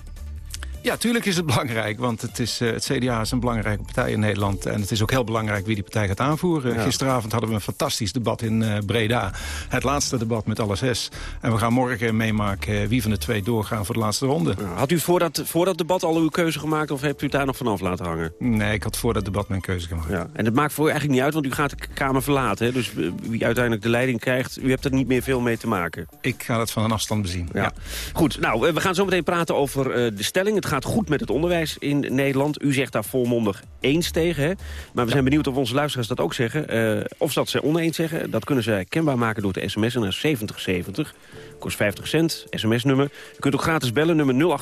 Ja, tuurlijk is het belangrijk, want het, is, uh, het CDA is een belangrijke partij in Nederland. En het is ook heel belangrijk wie die partij gaat aanvoeren. Gisteravond hadden we een fantastisch debat in uh, Breda. Het laatste debat met alle zes. En we gaan morgen meemaken wie van de twee doorgaan voor de laatste ronde. had u voor dat, voor dat debat al uw keuze gemaakt of hebt u het daar nog vanaf laten hangen? Nee, ik had voor dat debat mijn keuze gemaakt. Ja. En dat maakt voor u eigenlijk niet uit, want u gaat de Kamer verlaten. Hè? Dus wie uiteindelijk de leiding krijgt, u hebt er niet meer veel mee te maken. Ik ga dat van een afstand bezien. Ja. Goed, nou, we gaan zo meteen praten over uh, de stelling. Het gaat goed met het onderwijs in Nederland. U zegt daar volmondig eens tegen. Hè? Maar we zijn benieuwd of onze luisteraars dat ook zeggen. Uh, of dat ze oneens zeggen. Dat kunnen zij kenbaar maken door te sms'en naar 7070. Kost 50 cent, sms-nummer. U kunt ook gratis bellen, nummer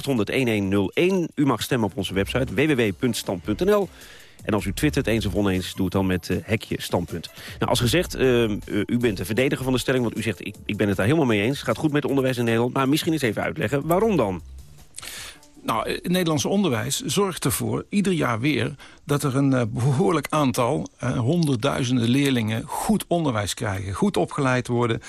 0800-1101. U mag stemmen op onze website www.stand.nl. En als u twittert eens of oneens, doe het dan met uh, hekje standpunt. Nou, als gezegd, uh, uh, u bent de verdediger van de stelling... want u zegt, ik, ik ben het daar helemaal mee eens. Het gaat goed met het onderwijs in Nederland. Maar misschien eens even uitleggen, waarom dan? Nou, het Nederlandse onderwijs zorgt ervoor, ieder jaar weer... dat er een uh, behoorlijk aantal, uh, honderdduizenden leerlingen... goed onderwijs krijgen, goed opgeleid worden.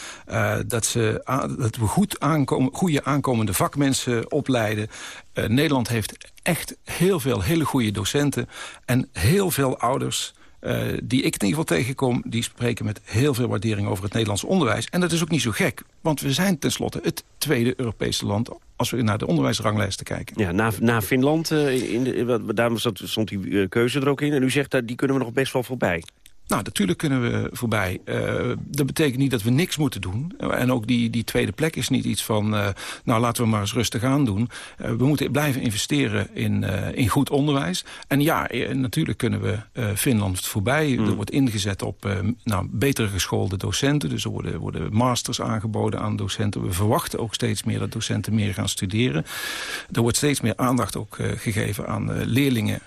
Dat, ze, dat we goed aankomen, goede aankomende vakmensen opleiden. Nederland heeft echt heel veel hele goede docenten... en heel veel ouders eh, die ik in ieder geval tegenkom... die spreken met heel veel waardering over het Nederlands onderwijs. En dat is ook niet zo gek, want we zijn tenslotte het tweede Europese land... als we naar de onderwijsranglijsten kijken. Ja, na, Finland, uh, in de, stond die uh, keuze er ook in. En u zegt, dat die kunnen we nog best wel voorbij. Nou, natuurlijk kunnen we voorbij. Uh, dat betekent niet dat we niks moeten doen. En ook die, die tweede plek is niet iets van... Uh, nou, laten we maar eens rustig aan doen. Uh, we moeten blijven investeren in, in goed onderwijs. En ja, natuurlijk kunnen we Finland voorbij. Mm. Er wordt ingezet op nou, betere geschoolde docenten. Dus er worden, worden masters aangeboden aan docenten. We verwachten ook steeds meer dat docenten meer gaan studeren. Er wordt steeds meer aandacht ook gegeven aan leerlingen.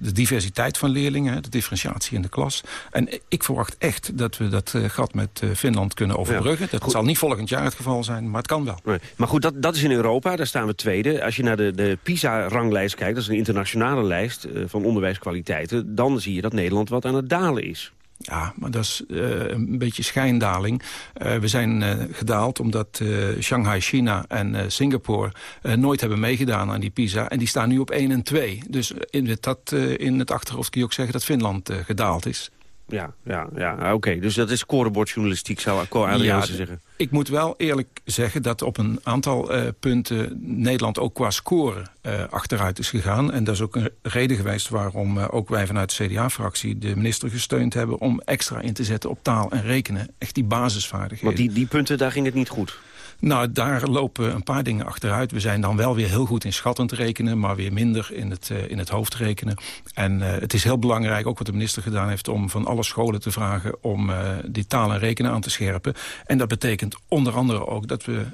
de diversiteit van leerlingen, de differentiatie in de klas... En ik verwacht echt dat we dat uh, gat met uh, Finland kunnen overbruggen. Ja, dat zal niet volgend jaar het geval zijn, maar het kan wel. Nee. Maar goed, dat, dat is in Europa, daar staan we tweede. Als je naar de, de PISA-ranglijst kijkt, dat is een internationale lijst uh, van onderwijskwaliteiten... dan zie je dat Nederland wat aan het dalen is. Ja, maar dat is uh, een beetje schijndaling. Uh, we zijn uh, gedaald omdat Shanghai, China en Singapore... nooit hebben meegedaan aan die PISA. En die staan nu op 1 en 2. Dus in het, dat, in het achterhoofd kun je ook zeggen dat Finland gedaald is. Ja, ja, ja oké. Dus dat is scorebordjournalistiek, zou Adriaanse ja, zeggen. Ik moet wel eerlijk zeggen dat op een aantal uh, punten... Nederland ook qua score uh, achteruit is gegaan. En dat is ook een reden geweest waarom uh, ook wij vanuit de CDA-fractie... de minister gesteund hebben om extra in te zetten op taal en rekenen. Echt die basisvaardigheden. Want die, die punten, daar ging het niet goed? Nou, daar lopen een paar dingen achteruit. We zijn dan wel weer heel goed in schattend rekenen... maar weer minder in het, uh, in het hoofd rekenen. En uh, het is heel belangrijk, ook wat de minister gedaan heeft... om van alle scholen te vragen om uh, die taal en rekenen aan te scherpen. En dat betekent onder andere ook dat we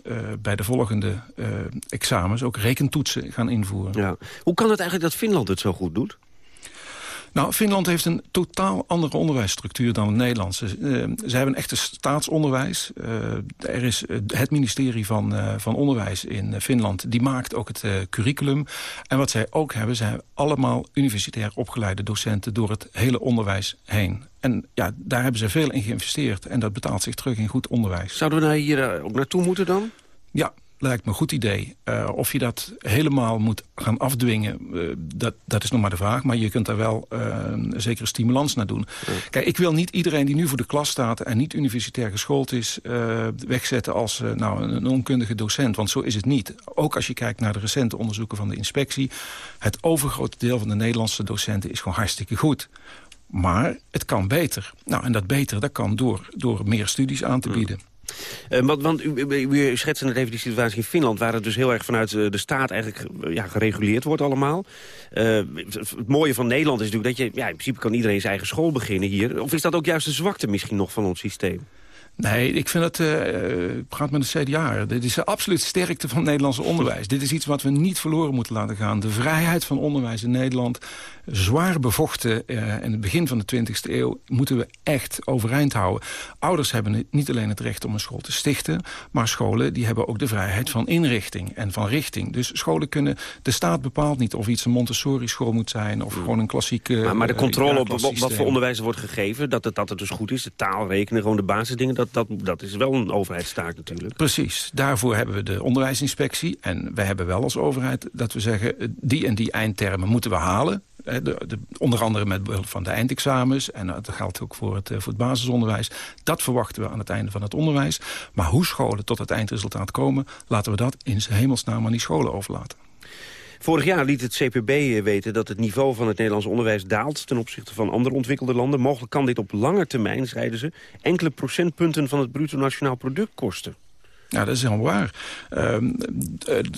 bij de volgende examens... ook rekentoetsen gaan invoeren. Ja. Hoe kan het eigenlijk dat Finland het zo goed doet? Nou, Finland heeft een totaal andere onderwijsstructuur dan het Nederlandse. Uh, ze hebben echt een staatsonderwijs. Uh, er is uh, het ministerie van, van Onderwijs in Finland. Die maakt ook het curriculum. En wat zij ook hebben, zijn allemaal universitair opgeleide docenten... door het hele onderwijs heen. En ja, daar hebben ze veel in geïnvesteerd. En dat betaalt zich terug in goed onderwijs. Zouden we daar hier ook naartoe moeten dan? Ja, lijkt me een goed idee. Uh, of je dat helemaal moet gaan afdwingen, uh, dat, dat is nog maar de vraag. Maar je kunt daar wel uh, een zekere stimulans naar doen. Kijk, ik wil niet iedereen die nu voor de klas staat... en niet universitair geschoold is, wegzetten als nou, een onkundige docent. Want zo is het niet. Ook als je kijkt naar de recente onderzoeken van de inspectie... het overgrote deel van de Nederlandse docenten is gewoon hartstikke goed. Maar het kan beter. Nou, en dat beter dat kan door, door meer studies aan te bieden. Uh, want, want u, u, net even die situatie in Finland... waar het dus heel erg vanuit de staat eigenlijk ja, gereguleerd wordt allemaal. Uh, het mooie van Nederland is natuurlijk dat je... Ja, in principe kan iedereen zijn eigen school beginnen hier. Of is dat ook juist de zwakte misschien nog van ons systeem? Nee, ik vind het, uh, ik praat met een CDA. Dit is de absoluut sterkte van het Nederlandse onderwijs. Dit is iets wat we niet verloren moeten laten gaan. De vrijheid van onderwijs in Nederland, zwaar bevochten uh, in het begin van de 20e eeuw, moeten we echt overeind houden. Ouders hebben niet alleen het recht om een school te stichten, maar scholen die hebben ook de vrijheid van inrichting en van richting. Dus scholen kunnen, de staat bepaalt niet of iets een Montessori-school moet zijn of gewoon een klassieke... Maar, maar de controle op wat voor onderwijs er wordt gegeven, dat het, dat het dus goed is, de taal rekenen, gewoon de basisdingen, dat, dat, dat is wel een overheidstaak natuurlijk. Precies. Daarvoor hebben we de onderwijsinspectie. En wij hebben wel als overheid dat we zeggen... die en die eindtermen moeten we halen. De, de, onder andere met behulp van de eindexamens. En dat geldt ook voor het, eh, voor het basisonderwijs. Dat verwachten we aan het einde van het onderwijs. Maar hoe scholen tot het eindresultaat komen... laten we dat in hemelsnaam aan die scholen overlaten. Vorig jaar liet het CPB eh, weten dat het niveau van het Nederlands onderwijs daalt... ten opzichte van andere ontwikkelde landen. Mogelijk kan dit op lange termijn, zeiden ze... enkele procentpunten van het bruto nationaal product kosten. Ja, dat is helemaal waar. Uh,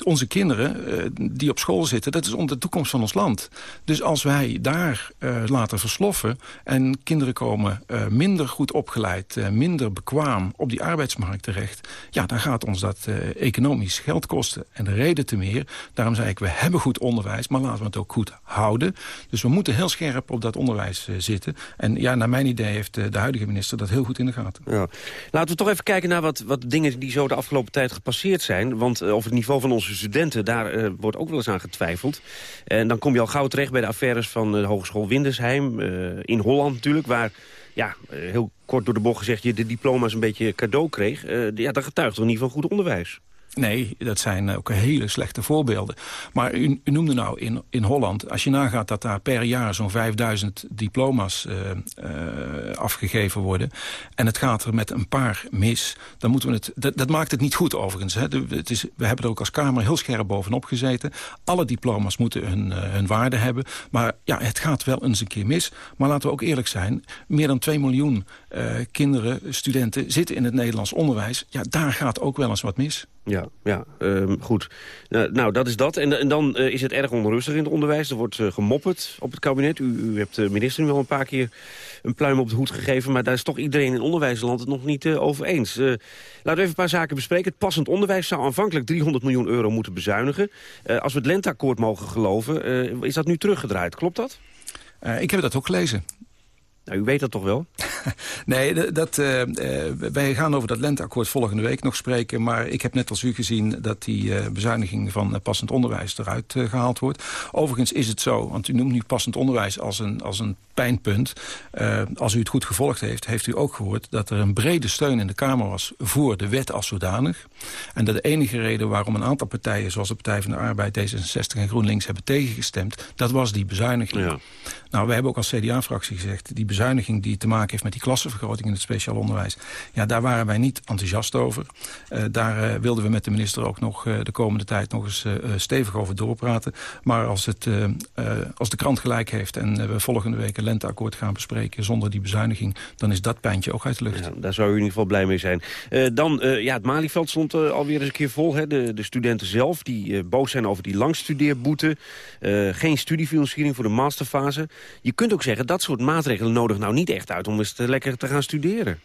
onze kinderen uh, die op school zitten, dat is de toekomst van ons land. Dus als wij daar uh, laten versloffen en kinderen komen minder goed opgeleid, minder bekwaam op die arbeidsmarkt terecht, ja, dan gaat ons dat economisch geld kosten. En de reden te meer, daarom zei ik, we hebben goed onderwijs, maar laten we het ook goed houden. Dus we moeten heel scherp op dat onderwijs zitten. En ja, naar mijn idee heeft de huidige minister dat heel goed in de gaten. Ja. Laten we toch even kijken naar wat, wat dingen die zo de afgelopen tijd gepasseerd zijn. Want uh, over het niveau van onze studenten, daar uh, wordt ook wel eens aan getwijfeld. En dan kom je al gauw terecht bij de affaires van de Hogeschool Windersheim. Uh, in Holland natuurlijk, waar ja, heel kort door de bocht gezegd... je de diploma's een beetje cadeau kreeg. ja, dat getuigt toch niet van goed onderwijs? Nee, dat zijn ook hele slechte voorbeelden. Maar u, noemde nou in, in Holland, als je nagaat dat daar per jaar zo'n 5000 diploma's uh, uh, afgegeven worden... en het gaat er met een paar mis, dan moeten we het... Dat, dat maakt het niet goed overigens. Hè. Het is, we hebben er ook als Kamer heel scherp bovenop gezeten. Alle diploma's moeten hun, hun waarde hebben. Maar ja, het gaat wel eens een keer mis. Maar laten we ook eerlijk zijn, meer dan 2 miljoen kinderen, studenten... zitten in het Nederlands onderwijs. Ja, daar gaat ook wel eens wat mis. Ja, ja uh, goed. Uh, nou, dat is dat. En, en dan uh, is het erg onrustig in het onderwijs. Er wordt gemopperd op het kabinet. U, u hebt de minister nu al een paar keer een pluim op de hoed gegeven... maar daar is toch iedereen in onderwijsland het nog niet over eens. laten we even een paar zaken bespreken. Het passend onderwijs zou aanvankelijk 300 miljoen euro moeten bezuinigen. als we het lenteakkoord mogen geloven, is dat nu teruggedraaid. Klopt dat? ik heb dat ook gelezen. Nou, u weet dat toch wel? nee, dat, uh, wij gaan over dat lenteakkoord volgende week nog spreken. Maar ik heb net als u gezien dat die uh, bezuiniging van passend onderwijs eruit gehaald wordt. Overigens is het zo, want u noemt nu passend onderwijs als een, als een pijnpunt. als u het goed gevolgd heeft, heeft u ook gehoord dat er een brede steun in de Kamer was voor de wet als zodanig. En dat de enige reden waarom een aantal partijen, zoals de Partij van de Arbeid, D66 en GroenLinks hebben tegengestemd, dat was die bezuiniging. Ja. Nou, we hebben ook als CDA-fractie gezegd, die bezuiniging die te maken heeft met die klassenvergroting in het speciaal onderwijs. Ja, daar waren wij niet enthousiast over. Uh, daar uh, wilden we met de minister ook nog uh, de komende tijd nog eens stevig over doorpraten. Maar als, het, als de krant gelijk heeft en we volgende week een lenteakkoord gaan bespreken zonder die bezuiniging, dan is dat pijntje ook uit de lucht. Ja, daar zou u in ieder geval blij mee zijn. dan, ja, het Malieveld stond alweer eens een keer vol. Hè? De, de studenten zelf die boos zijn over die langstudeerboete. geen studiefinanciering voor de masterfase. Je kunt ook zeggen, dat soort maatregelen nodig nou niet echt uit om eens te lekker te gaan studeren.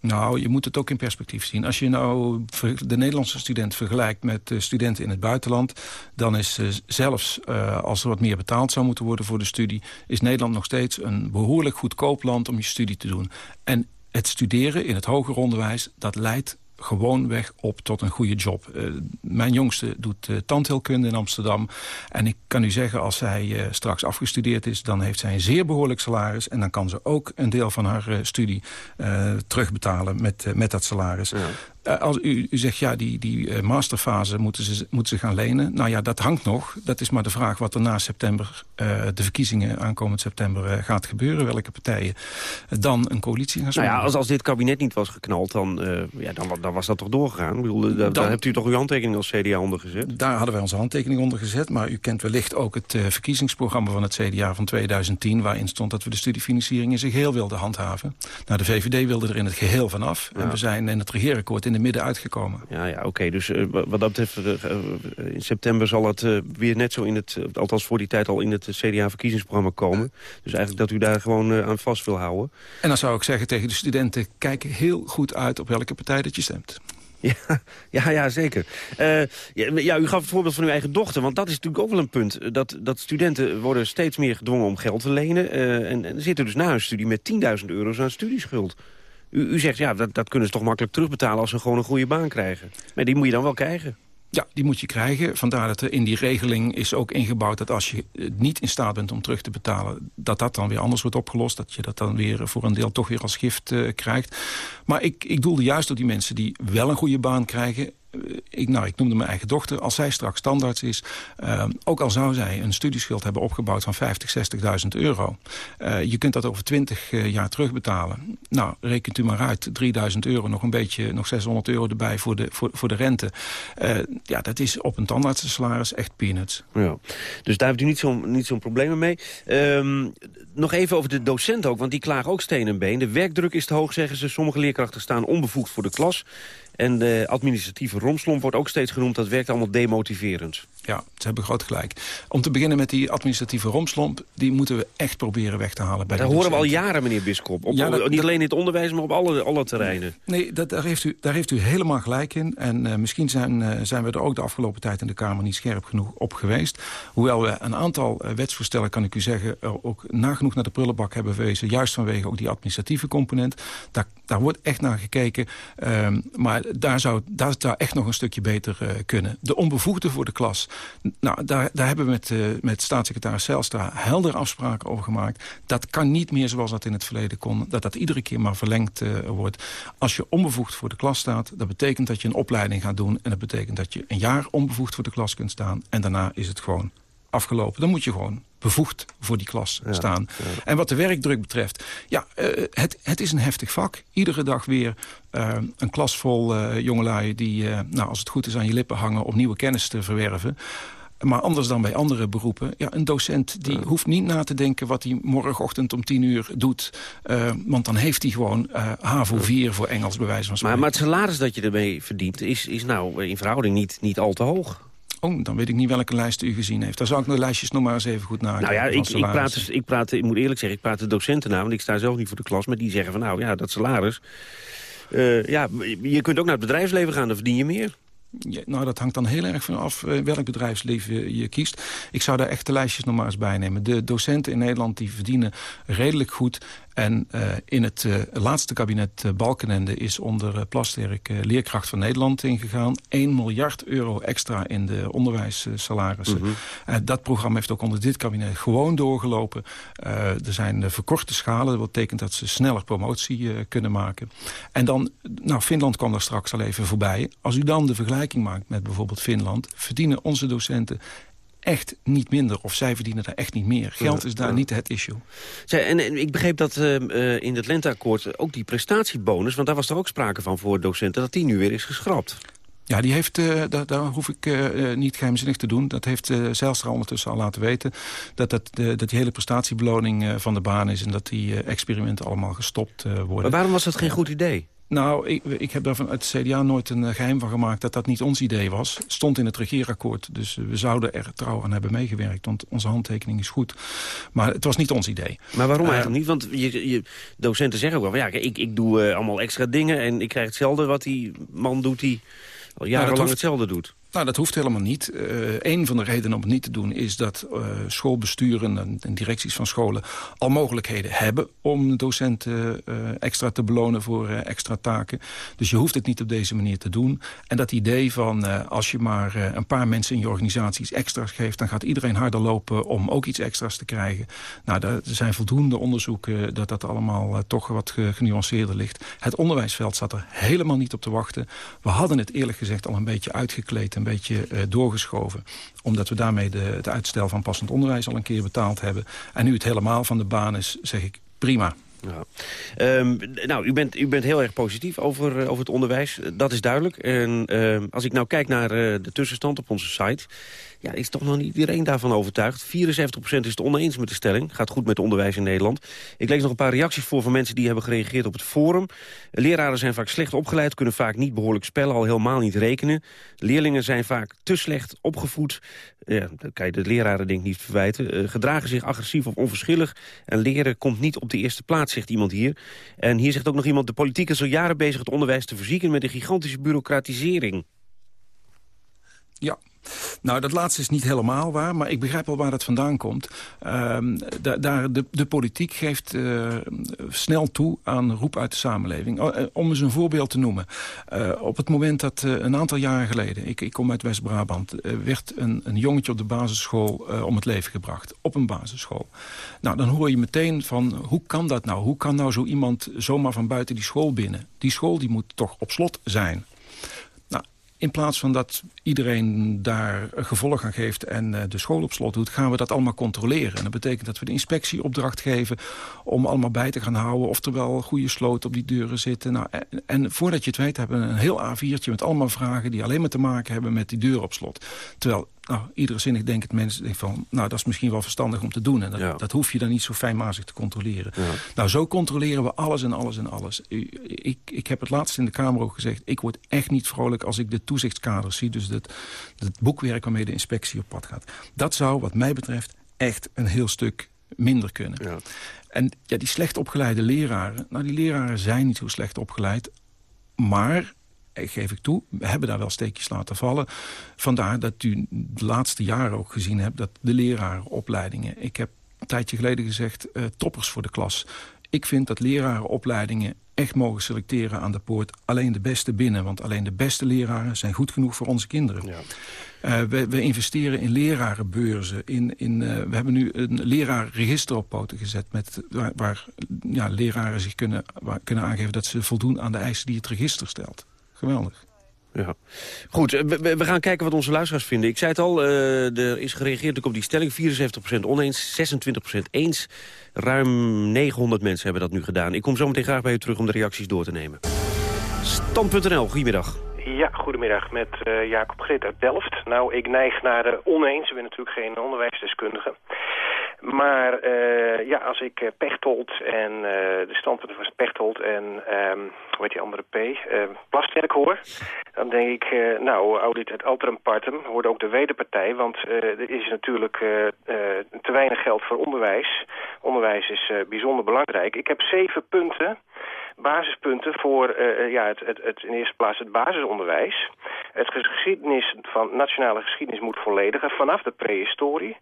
Nou, je moet het ook in perspectief zien. Als je nou de Nederlandse student vergelijkt met studenten in het buitenland... dan is uh, zelfs uh, als er wat meer betaald zou moeten worden voor de studie... is Nederland nog steeds een behoorlijk goedkoop land om je studie te doen. En het studeren in het hoger onderwijs, dat leidt gewoon weg op tot een goede job. Uh, mijn jongste doet uh, tandheelkunde in Amsterdam. En ik kan u zeggen, als zij uh, straks afgestudeerd is... dan heeft zij een zeer behoorlijk salaris. En dan kan ze ook een deel van haar studie terugbetalen met, met dat salaris. Ja. Uh, als u, u, zegt, ja, die, die uh, masterfase moeten ze, moeten ze gaan lenen. Nou ja, dat hangt nog. Dat is maar de vraag wat er na september, uh, de verkiezingen aankomend september gaat gebeuren. Welke partijen dan een coalitie gaan Nou ja, als, als dit kabinet niet was geknald, dan, ja, dan, dan was dat toch doorgegaan? Ik bedoel, daar, dan, hebt u toch uw handtekening als CDA onder gezet? Daar hadden wij onze handtekening onder gezet. Maar u kent wellicht ook het verkiezingsprogramma van het CDA van 2010... waarin stond dat we de studiefinanciering in zich heel wilden handhaven. Nou, de VVD wilde er in het geheel vanaf. Ja. En we zijn in het regeerakkoord in de midden uitgekomen. Ja, ja oké. Dus uh, wat dat betreft, uh, in september zal het uh, weer net zo in het... althans voor die tijd al in het CDA-verkiezingsprogramma komen. Dus eigenlijk dat u daar gewoon aan vast wil houden. En dan zou ik zeggen tegen de studenten... kijk heel goed uit op welke partij dat je stemt. Ja, ja, ja zeker. Uh, ja, u gaf het voorbeeld van uw eigen dochter, want dat is natuurlijk ook wel een punt. Dat, dat studenten worden steeds meer gedwongen om geld te lenen. Uh, en, en zitten dus na hun studie met 10.000 euro's aan studieschuld. U, u zegt, ja, dat, dat kunnen ze toch makkelijk terugbetalen als ze gewoon een goede baan krijgen. Maar die moet je dan wel krijgen. Ja, die moet je krijgen. Vandaar dat er in die regeling is ook ingebouwd... dat als je niet in staat bent om terug te betalen... dat dat dan weer anders wordt opgelost. Dat je dat dan weer voor een deel toch weer als gift uh, krijgt. Maar ik, ik doelde juist op die mensen die wel een goede baan krijgen ik, nou, ik noemde mijn eigen dochter, als zij straks standaards is... Uh, ook al zou zij een studieschuld hebben opgebouwd van 50, 60.000 euro... Uh, je kunt dat over 20 uh, jaar terugbetalen. Nou, rekent u maar uit, 3000 euro, nog een beetje, nog 600 euro erbij voor de, voor, voor de rente. ja, dat is op een tandartsensalaris echt peanuts. Ja. Dus daar hebt u niet zo'n zo'n probleem mee. Um, nog even over de docent ook, want die klagen ook steen en been. De werkdruk is te hoog, zeggen ze. Sommige leerkrachten staan onbevoegd voor de klas. En de administratieve romslomp wordt ook steeds genoemd. Dat werkt allemaal demotiverend. Ja, ze hebben groot gelijk. Om te beginnen met die administratieve romslomp... die moeten we echt proberen weg te halen. Bij dat horen we al jaren, meneer Biskop. Op, ja, dat, niet alleen in het onderwijs, maar op alle, alle terreinen. Nee, dat, daar, heeft u, daar heeft u helemaal gelijk in. En uh, misschien zijn, uh, zijn we er ook de afgelopen tijd in de Kamer... niet scherp genoeg op geweest. Hoewel we een aantal uh, wetsvoorstellen, kan ik u zeggen... ook nagenoeg genoeg naar de prullenbak hebben wezen. Juist vanwege ook die administratieve component. Daar, daar wordt echt naar gekeken. Ehm, maar daar zou, daar echt nog een stukje beter kunnen. De onbevoegde voor de klas. Nou, daar, daar hebben we met, met staatssecretaris Zijlstra helder afspraken over gemaakt. Dat kan niet meer zoals dat in het verleden kon. Dat dat iedere keer maar verlengd wordt. Als je onbevoegd voor de klas staat, dat betekent dat je een opleiding gaat doen. En dat betekent dat je een jaar onbevoegd voor de klas kunt staan. En daarna is het gewoon afgelopen. Dan moet je gewoon bevoegd voor die klas staan. En wat de werkdruk betreft, ja, uh, het, het is een heftig vak. Iedere dag weer uh, een klas vol uh, jongelui die, nou, als het goed is, aan je lippen hangen... om nieuwe kennis te verwerven. Maar anders dan bij andere beroepen. Ja, een docent die hoeft niet na te denken wat hij morgenochtend om tien uur doet. Uh, want dan heeft hij gewoon uh, HAVO 4 voor Engels bewijs van spreken. Maar, maar het salaris dat je ermee verdient is, is nou in verhouding niet, niet al te hoog. Oh, dan weet ik niet welke lijst u gezien heeft. Daar zou ik de lijstjes nog maar eens even goed naar. Nou ja, ik, ik, praat, dus, ik, praat, ik moet eerlijk zeggen, ik praat de docenten na, want ik sta zelf niet voor de klas. Maar die zeggen van nou ja, dat salaris... Uh, ja, je kunt ook naar het bedrijfsleven gaan, dan verdien je meer. Ja, nou, dat hangt dan heel erg van af uh, welk bedrijfsleven je kiest. Ik zou daar echt de lijstjes nog maar eens bij nemen. De docenten in Nederland die verdienen redelijk goed. En uh, in het uh, laatste kabinet uh, Balkenende is onder Plasterk leerkracht van Nederland ingegaan. 1 miljard euro extra in de onderwijssalarissen. -hmm. dat programma heeft ook onder dit kabinet gewoon doorgelopen. er zijn verkorte schalen. Dat betekent dat ze sneller promotie kunnen maken. En dan, nou Finland kwam daar straks al even voorbij. Als u dan de vergelijking maakt met bijvoorbeeld Finland... verdienen onze docenten echt niet minder. Of zij verdienen daar echt niet meer. Geld is daar niet het issue. Zij, en, en, ik begreep dat uh, in het lenteakkoord ook die prestatiebonus... want daar was er ook sprake van voor docenten... dat die nu weer is geschrapt. Ja, die heeft, uh, daar, daar, hoef ik uh, niet geheimzinnig te doen. Dat heeft uh, Zijlstra ondertussen al laten weten. Dat, dat, dat die hele prestatiebeloning van de baan is... en dat die experimenten allemaal gestopt worden. Maar waarom was dat geen goed idee? Nou, ik, ik heb daar vanuit het CDA nooit een geheim van gemaakt dat dat niet ons idee was. Stond in het regeerakkoord, dus we zouden er trouw aan hebben meegewerkt. Want onze handtekening is goed. Maar het was niet ons idee. Maar waarom uh, eigenlijk niet? Want je, je, docenten zeggen ook wel, ja, ik, ik doe uh, allemaal extra dingen... en ik krijg hetzelfde wat die man doet die al jarenlang nou, hetzelfde doet. Nou, dat hoeft helemaal niet. Uh, een van de redenen om het niet te doen is dat uh, schoolbesturen en, directies van scholen al mogelijkheden hebben om docenten uh, extra te belonen voor extra taken. Dus je hoeft het niet op deze manier te doen. En dat idee van als je maar een paar mensen in je organisatie iets extra's geeft, dan gaat iedereen harder lopen om ook iets extra's te krijgen. Nou, er zijn voldoende onderzoeken dat dat allemaal toch wat genuanceerder ligt. Het onderwijsveld zat er helemaal niet op te wachten. We hadden het eerlijk gezegd al een beetje uitgekleed een beetje uh, doorgeschoven. Omdat we daarmee de, het uitstel van passend onderwijs al een keer betaald hebben. En nu het helemaal van de baan is, zeg ik prima. Ja. Um, nou, u bent, u bent heel erg positief over, uh, over het onderwijs. Dat is duidelijk. En uh, als ik nou kijk naar uh, de tussenstand op onze site ja, is toch nog niet iedereen daarvan overtuigd. 74% is het oneens met de stelling. Gaat goed met onderwijs in Nederland. Ik lees nog een paar reacties voor van mensen die hebben gereageerd op het forum. Leraren zijn vaak slecht opgeleid, kunnen vaak niet behoorlijk spellen, al helemaal niet rekenen. Leerlingen zijn vaak te slecht opgevoed. Ja, dat kan je de leraren denk ik niet verwijten. Uh, gedragen zich agressief of onverschillig. En leren komt niet op de eerste plaats, zegt iemand hier. En hier zegt ook nog iemand... de politiek is al jaren bezig het onderwijs te verzieken... met een gigantische bureaucratisering. Ja, nou, dat laatste is niet helemaal waar, maar ik begrijp al waar dat vandaan komt. Uh, daar, de, de politiek geeft uh, snel toe aan roep uit de samenleving. Uh, om eens een voorbeeld te noemen. Uh, op het moment dat een aantal jaren geleden, ik, ik kom uit West-Brabant... werd een, een jongetje op de basisschool om het leven gebracht. Op een basisschool. Nou, dan hoor je meteen van, hoe kan dat nou? Hoe kan nou zo iemand zomaar van buiten die school binnen? Die school die moet toch op slot zijn. In plaats van dat iedereen daar gevolg aan geeft en uh, de school op slot doet... gaan we dat allemaal controleren. En dat betekent dat we de inspectie opdracht geven om allemaal bij te gaan houden... of er wel goede sloten op die deuren zitten. Nou, en, en, voordat je het weet hebben we een heel A4'tje met allemaal vragen... die alleen maar te maken hebben met die deur op slot. Terwijl nou, iedere zinnig het mensen denken van... nou, dat is misschien wel verstandig om te doen. En dat, ja. dat hoef je dan niet zo fijnmazig te controleren. Ja. Nou, zo controleren we alles en alles en alles. Ik, ik heb het laatst in de Kamer ook gezegd... ik word echt niet vrolijk als ik de toezichtskaders zie. Dus het, het boekwerk waarmee de inspectie op pad gaat. Dat zou, wat mij betreft, echt een heel stuk minder kunnen. Ja. En ja, die slecht opgeleide leraren... nou, die leraren zijn niet zo slecht opgeleid... maar geef ik toe, we hebben daar wel steekjes laten vallen. Vandaar dat u de laatste jaren ook gezien hebt... dat de lerarenopleidingen... ik heb een tijdje geleden gezegd, uh, toppers voor de klas. Ik vind dat lerarenopleidingen echt mogen selecteren aan de poort. Alleen de beste binnen, want alleen de beste leraren zijn goed genoeg voor onze kinderen. Ja. Uh, we, we, investeren in lerarenbeurzen. In, in, uh, we hebben nu een lerarenregister op poten gezet... Met, waar, waar ja, leraren zich kunnen, waar, kunnen aangeven dat ze voldoen aan de eisen die het register stelt. Geweldig. Ja. Goed, we, we, gaan kijken wat onze luisteraars vinden. Ik zei het al, uh, er is gereageerd op die stelling. 74% oneens, 26% eens. Ruim 900 mensen hebben dat nu gedaan. Ik kom zo meteen graag bij u terug om de reacties door te nemen. Stand.nl, goedemiddag. Ja, goedemiddag, met uh, Jacob Grit uit Delft. Nou, ik neig naar de oneens. Ik ben natuurlijk geen onderwijsdeskundige. Maar uh, ja, als ik uh, Pechtold en uh, de standpunten van Pechtold en um, hoe heet die andere P, Plasterk hoor, dan denk ik, nou, audit het alterum partem hoort ook de wederpartij, want er is natuurlijk te weinig geld voor onderwijs. Onderwijs is bijzonder belangrijk. Ik heb zeven punten basispunten voor uh, ja, het, het, het, in eerste plaats het basisonderwijs. Het geschiedenis van nationale geschiedenis moet volledigen vanaf de prehistorie.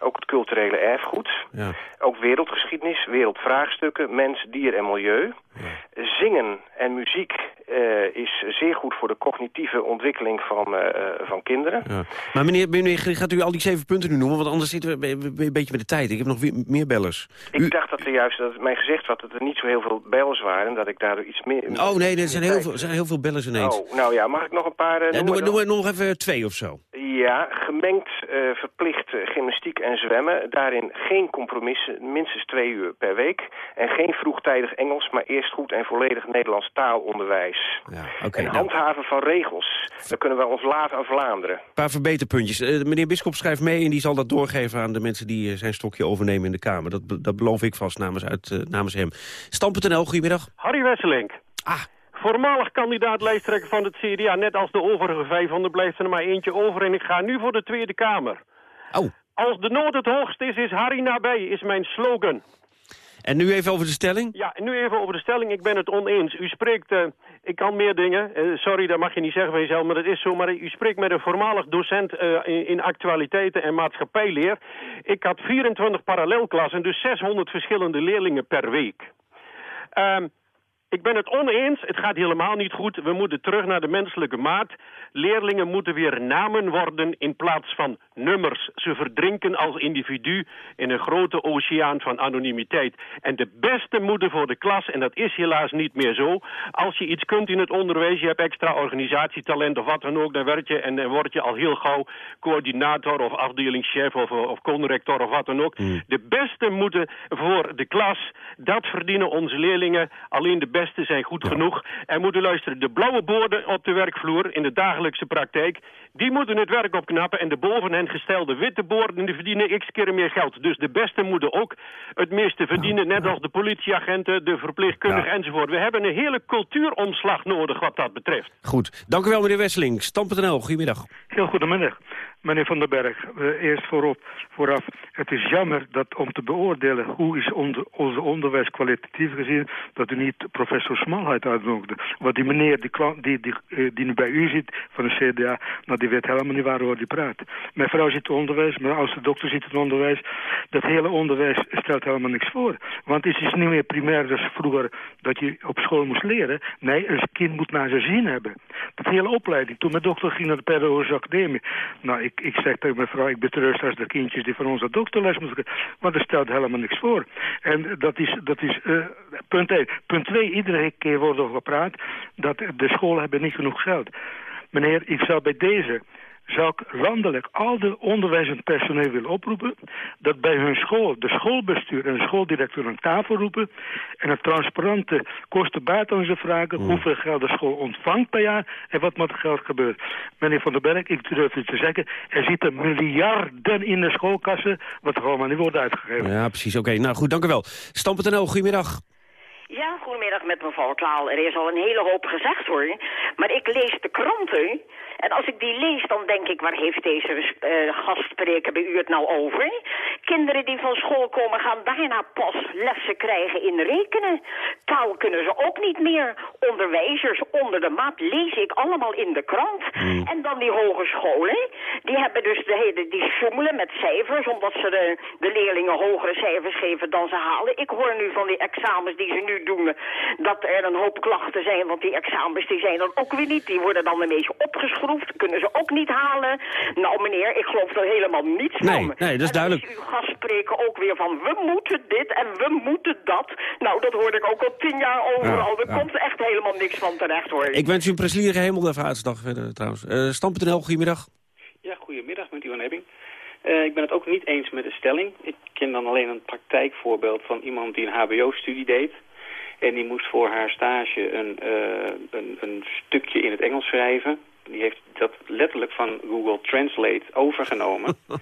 Ook het culturele erfgoed. Ja. Ook wereldgeschiedenis, wereldvraagstukken, mens, dier en milieu. Ja. Zingen en muziek uh, is zeer goed voor de cognitieve ontwikkeling van, uh, van kinderen. Ja. Maar meneer, meneer, gaat u al die zeven punten nu noemen? Want anders zitten we een beetje met de tijd. Ik heb nog meer bellers. Ik dacht dat er juist, dat het mij gezegd was dat er niet zo heel veel bellers waren. Dat ik daardoor iets meer... Oh nee, er zijn heel, veel, zijn heel veel bellers ineens. Oh, nou ja, mag ik nog een paar... Uh, ja, noem, noem, nog even twee of zo. Ja, gemengd verplicht gymnastiek en zwemmen. Daarin geen compromissen, minstens twee uur per week. En geen vroegtijdig Engels, maar eerst goed en volledig Nederlands taalonderwijs. Ja, okay, en nou. handhaven van regels. Dan kunnen we ons laten aan Vlaanderen. Een paar verbeterpuntjes. Uh, meneer Bisschop schrijft mee en die zal dat doorgeven aan de mensen die uh, zijn stokje overnemen in de Kamer. Dat, dat beloof ik vast namens, uit, uh, namens hem. Stam.nl, goedemiddag. Harry Wesselink. Ah, Voormalig kandidaat lijsttrekker van het CDA. Net als de overige 500 blijft er maar eentje over. En ik ga nu voor de Tweede Kamer. Oh. Als de nood het hoogst is, is Harry nabij, is mijn slogan. En nu even over de stelling? Ja, nu even over de stelling. Ik ben het oneens. U spreekt, uh, ik kan meer dingen. Uh, sorry, dat mag je niet zeggen van jezelf, maar dat is zo. Maar u spreekt met een voormalig docent uh, in, in, actualiteiten en maatschappijleer. Ik had 24 parallelklassen, dus 600 verschillende leerlingen per week. Um, ik ben het oneens. Het gaat helemaal niet goed. We moeten terug naar de menselijke maat. Leerlingen moeten weer namen worden in plaats van nummers. Ze verdrinken als individu in een grote oceaan van anonimiteit. En de beste moeten voor de klas, en dat is helaas niet meer zo. Als je iets kunt in het onderwijs, je hebt extra organisatietalent of wat dan ook, dan word je, en dan word je al heel gauw coördinator of afdelingschef of, of conrector of wat dan ook. Mm. De beste moeten voor de klas, dat verdienen onze leerlingen. Alleen de beste zijn goed genoeg. En moeten luisteren, de blauwe borden op de werkvloer in de dagelijkse praktijk, die moeten het werk opknappen en de boven hen gestelde witte borden die verdienen x keer meer geld. Dus de beste moeten ook het meeste verdienen, net als de politieagenten, de verpleegkundigen enzovoort. We hebben een hele cultuuromslag nodig wat dat betreft. Goed, dank u wel meneer Wesseling. Stam.nl, goedemiddag. Heel goedemiddag. Meneer Van den Berg, eerst voorop, vooraf. Het is jammer dat om te beoordelen hoe is onze, onderwijs kwalitatief gezien... dat u niet professor Smalheid uitnodigde. Want die meneer die, die, die, uh, die nu bij u zit van de CDA... Nou, die weet helemaal niet waarover die praat. Mijn vrouw zit in onderwijs, mijn oudste dokter zit in het onderwijs. Dat hele onderwijs stelt helemaal niks voor. Want het is niet meer primair dus vroeger dat je op school moest leren. Nee, een kind moet naar zijn zin hebben. Dat hele opleiding. Toen mijn dochter ging naar de pedagogische academie... Nou, ik, ik zeg tegen mijn vrouw, ik betrust als de kindjes die van onze dokterles moeten... Want er stelt helemaal niks voor. En dat is, dat is uh, punt 1. Punt 2, iedere keer wordt er gepraat dat de scholen hebben niet genoeg geld. Meneer, ik zou bij deze zou ik landelijk al de onderwijzend personeel willen oproepen... dat bij hun school, de schoolbestuur en de schooldirecteur aan tafel roepen... en een transparante kosten-buitenlandse vragen... Mm. hoeveel geld de school ontvangt per jaar en wat met het geld gebeurt. Meneer Van der Berg, ik durf u te zeggen... er zitten miljarden in de schoolkassen... wat gewoon maar niet wordt uitgegeven. Ja, precies. Oké, nou goed, dank u wel. Stam.nl, goedemiddag. Ja, goedemiddag met mevrouw Klaal. Er is al een hele hoop gezegd hoor. Maar ik lees de kranten. En als ik die lees, dan denk ik, waar heeft deze uh, gastspreker bij u het nou over? Kinderen die van school komen gaan daarna pas lessen krijgen in rekenen. Taal kunnen ze ook niet meer. Onderwijzers onder de maat lees ik allemaal in de krant. Hmm. En dan die hogescholen, die hebben dus de hele, die sjoemelen met cijfers, omdat ze de, de leerlingen hogere cijfers geven dan ze halen. Ik hoor nu van die examens die ze nu doen, dat er een hoop klachten zijn, want die examens die zijn dan ook weer niet. Die worden dan een beetje opgeschroefd, kunnen ze ook niet halen. Nou meneer, ik geloof er helemaal niets Nee, van. nee, dat is duidelijk. is uw gastspreker ook weer van, we moeten dit en we moeten dat. Nou, dat hoorde ik ook al tien jaar overal. Ja, er ja. komt echt helemaal niks van terecht hoor. Ik wens u een plezierige hemel even verder trouwens. Eh Stam.nl, goedemiddag. Ja, goedemiddag met Iwan Ebbing. Eh, ik ben het ook niet eens met de stelling. Ik ken dan alleen een praktijkvoorbeeld van iemand die een hbo-studie deed. En die moest voor haar stage een, eh, een, een stukje in het Engels schrijven. Die heeft dat letterlijk van Google Translate overgenomen.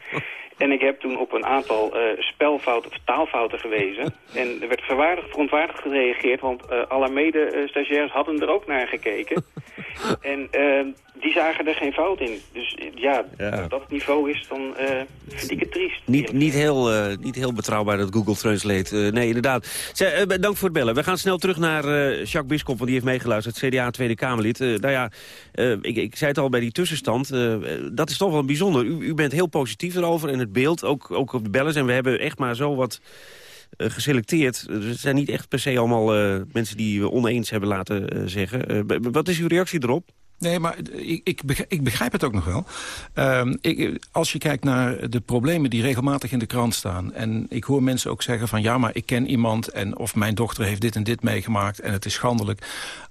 en ik heb toen op een aantal eh, spelfouten of taalfouten gewezen. En er werd verontwaardigd gereageerd, want eh, alle mede-stagiairs hadden er ook naar gekeken. en eh, die zagen er geen fout in. Dus eh, ja, Ja. als dat het niveau is, dan eh, vind ik het triest. Niet, niet, heel, eh, niet heel betrouwbaar dat Google Translate. Eh, nee, inderdaad. Zij, eh, dank voor het bellen. We gaan snel terug naar eh, Jacques Bisschop, want die heeft meegeluisterd. CDA Tweede Kamerlid. Eh, nou ja, eh, ik, ik zei het al bij die tussenstand. eh, eh, dat is toch wel bijzonder. U, u bent heel positief erover en het beeld, ook, ook op de bellers. En we hebben echt maar zo wat eh, geselecteerd. Er zijn niet echt per se allemaal eh, mensen die we oneens hebben laten eh, zeggen. Wat is uw reactie erop? Nee, maar ik, ik, begrijp, ik begrijp het ook nog wel. Ehm, ik, als je kijkt naar de problemen die regelmatig in de krant staan... en ik hoor mensen ook zeggen van... ja, maar ik ken iemand en of mijn dochter heeft dit en dit meegemaakt... en het is schandelijk.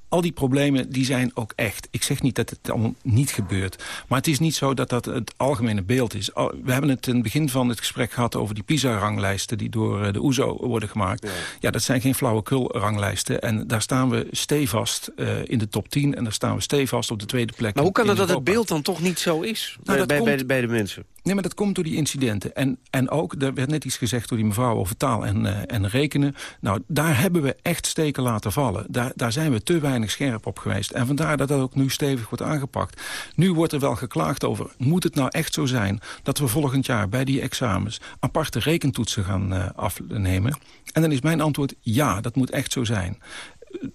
Al die problemen die zijn ook echt. Ik zeg niet dat het allemaal niet gebeurt. Maar het is niet zo dat dat het algemene beeld is. We hebben het in het begin van het gesprek gehad... over die PISA-ranglijsten die door eh, de OESO worden gemaakt. Ja. dat zijn geen flauwekul-ranglijsten. En daar staan we stevast eh, in de top 10... en daar staan we stevast op de tweede plek. Maar hoe kan het dat het beeld dan toch niet zo is? Nou, bij, komt- bij, de, bij de mensen. Nee, maar dat komt door die incidenten. En, en ook, er werd net iets gezegd door die mevrouw over taal en, eh, en rekenen. Nou, daar hebben we echt steken laten vallen. Daar, daar zijn we te weinig scherp op geweest. En vandaar dat dat ook nu stevig wordt aangepakt. Nu wordt er wel geklaagd over, moet het nou echt zo zijn... dat we volgend jaar bij die examens aparte rekentoetsen gaan eh, afnemen? En dan is mijn antwoord, ja, dat moet echt zo zijn.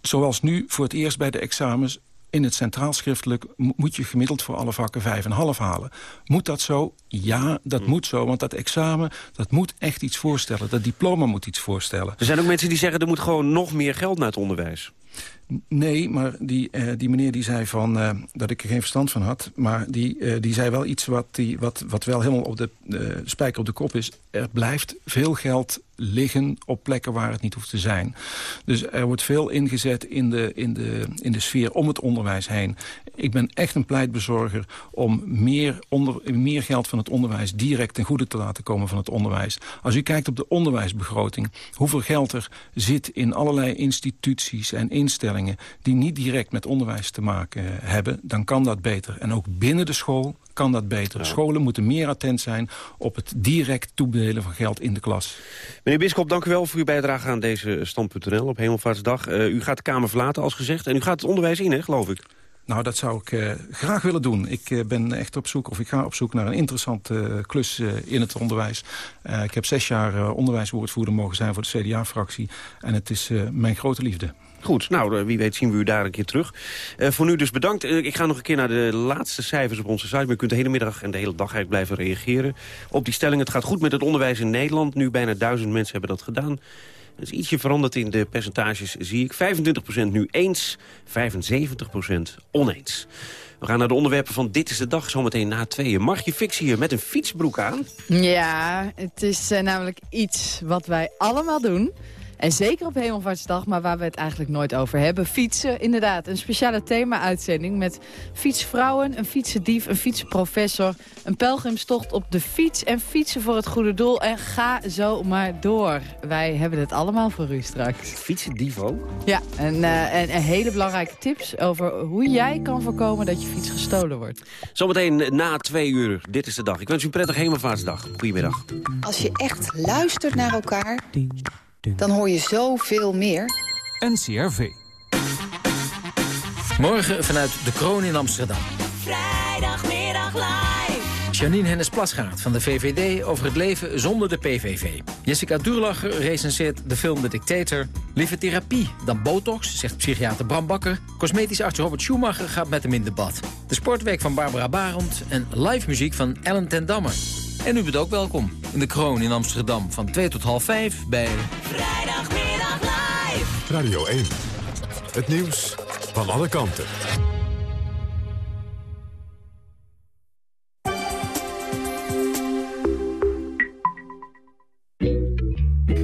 Zoals nu voor het eerst bij de examens in het centraal schriftelijk mo- moet je gemiddeld voor alle vakken 5,5 halen. Moet dat zo? Ja, dat moet zo. Want dat examen, dat moet echt iets voorstellen. Dat diploma moet iets voorstellen. Er zijn ook mensen die zeggen... er moet gewoon nog meer geld naar het onderwijs. Nee, maar die, eh, die meneer die zei van, eh, dat ik er geen verstand van had. Maar die, eh, die zei wel iets wat, die, wat, wat wel helemaal op de spijker op de kop is. Er blijft veel geld liggen op plekken waar het niet hoeft te zijn. Dus er wordt veel ingezet in de, in de, in de sfeer om het onderwijs heen. Ik ben echt een pleitbezorger om meer, onder, meer geld van het onderwijs... direct ten goede te laten komen van het onderwijs. Als u kijkt op de onderwijsbegroting... hoeveel geld er zit in allerlei instituties en instellingen... die niet direct met onderwijs te maken eh, hebben... dan kan dat beter. En ook binnen de school kan dat beter. Scholen moeten meer attent zijn op het direct toedelen van geld in de klas. Meneer Bisschop, dank u wel voor uw bijdrage aan deze Stand.nl op Hemelvaartsdag. Eh, u gaat de Kamer verlaten, als gezegd. En u gaat het onderwijs in, hè, geloof ik. Nou, dat zou ik eh, graag willen doen. Ik eh, ben echt op zoek, of ik ga op zoek naar een interessante klus in het onderwijs. Ik heb zes jaar onderwijswoordvoerder mogen zijn voor de CDA-fractie. En het is mijn grote liefde. Goed, nou, eh, wie weet zien we u daar een keer terug. Eh, voor nu dus bedankt. Eh, ik ga nog een keer naar de laatste cijfers op onze site. Maar u kunt de hele middag en de hele dag eigenlijk blijven reageren. Op die stelling, het gaat goed met het onderwijs in Nederland. Nu bijna duizend mensen hebben dat gedaan. Er is ietsje veranderd in de percentages, zie ik. 25% nu eens, 75% oneens. We gaan naar de onderwerpen van Dit is de Dag, zometeen na tweeën. Mag je fix hier met een fietsbroek aan? Ja, het is namelijk iets wat wij allemaal doen. En zeker op Hemelvaartsdag, maar waar we het eigenlijk nooit over hebben. Fietsen, inderdaad. Een speciale thema-uitzending met fietsvrouwen, een fietsendief, een fietsenprofessor... een pelgrimstocht op de fiets en fietsen voor het goede doel. En ga zo maar door. Wij hebben het allemaal voor u straks. Fietsendief ook? Ja, en, eh, en, en hele belangrijke tips over hoe jij kan voorkomen dat je fiets gestolen wordt. Zometeen na twee uur. Dit is de dag. Ik wens u een prettige Hemelvaartsdag. Goedemiddag. Als je echt luistert naar elkaar, dan hoor je zoveel meer. NCRV. Morgen vanuit de Kroon in Amsterdam. Vrijdagmiddag live. Janine Hennis-Plasgaard van de VVD over het leven zonder de PVV. Jessica Duurlacher recenseert de film The Dictator. Liever therapie dan botox, zegt psychiater Bram Bakker. Cosmetisch arts Robert Schumacher gaat met hem in debat. De sportweek van Barbara Barend en live muziek van Ellen ten Damme. En u bent ook welkom in de Kroon in Amsterdam van 2 tot half 5 bij... Vrijdagmiddag live. Radio 1. Het nieuws van alle kanten.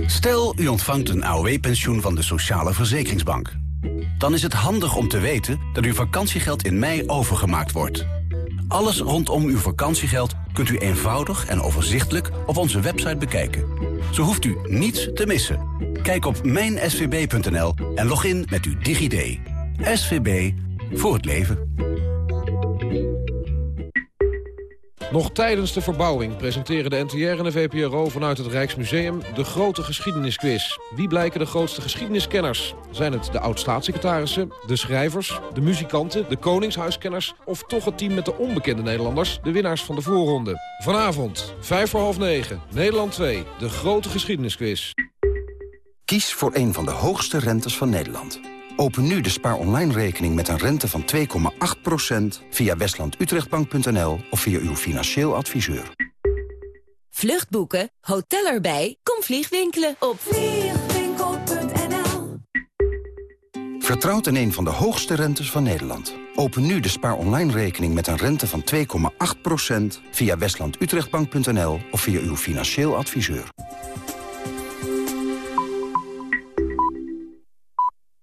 Stel, u ontvangt een AOW-pensioen van de Sociale Verzekeringsbank. Dan is het handig om te weten dat uw vakantiegeld in mei overgemaakt wordt. Alles rondom uw vakantiegeld kunt u eenvoudig en overzichtelijk op onze website bekijken. Zo hoeft u niets te missen. Kijk op mijnsvb.nl en log in met uw DigiD. SVB voor het leven. Nog tijdens de verbouwing presenteren de NTR en de VPRO vanuit het Rijksmuseum de grote geschiedenisquiz. Wie blijken de grootste geschiedeniskenners? Zijn het de oud-staatssecretarissen, de schrijvers, de muzikanten, de koningshuiskenners... of toch het team met de onbekende Nederlanders, de winnaars van de voorronde? Vanavond, vijf voor half negen, Nederland 2, de grote geschiedenisquiz. Kies voor een van de hoogste rentes van Nederland. Open nu de Spaar Online rekening met een rente van 2,8% via westlandutrechtbank.nl of via uw financieel adviseur. Vluchtboeken, hotel erbij, kom vliegwinkelen op vliegwinkel.nl Vertrouwt in een van de hoogste rentes van Nederland. Open nu de Spaar Online rekening met een rente van 2,8% via westlandutrechtbank.nl of via uw financieel adviseur.